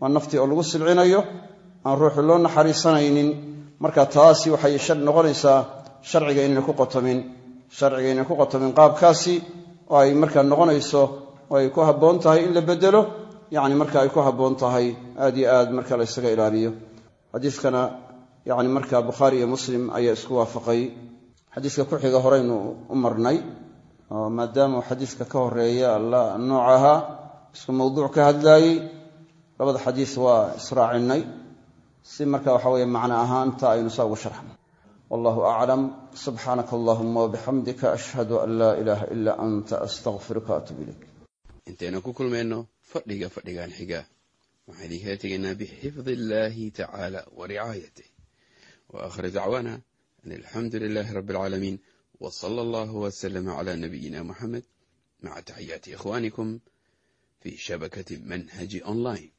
waa naftii oo lagu silcinayo aan ruuxu loo naxariisanaynin. Marka taasi waxay noqonaysaa sharciga inayna ku qotomin sharciga inayna ku qotomin qaabkaasi oo ay markaa noqonayso oo ay ku habboon tahay in la bedelo yani marka ay ku habboon tahay aad yo aad marka la ysaga ilaaliyo. Xadiiskana yani marka bukhaari iyo muslim ayaa isku waafaqay. Xadiiska ku xiga horeynu u marnay oo maadaama xadiiska ka horreeya la nooc ahaa isku mawduuc ka hadlaayey labada xadiis waa israacinay. Si marka waxa weye macno ahaanta aynu saa ugu sharxno wallahu aclam subxaanaka allahuma wabixamdika ashhadu an laa ilaaha ilaa anta astaqfiruka atub ilayk. Intaynu ku kulmayno fadhiga fadhigan xiga waxaan idinkala tegaynaa bixifdi illaahi tacaala wa ricaayatih wa aakhir dacwaana an alxamdu lilaahi rabbi alcaalamiin wa sala allahu wasalama cala nabiyina muxamed maca taxiyaati ikhwaanikum fi shabakati manhaji online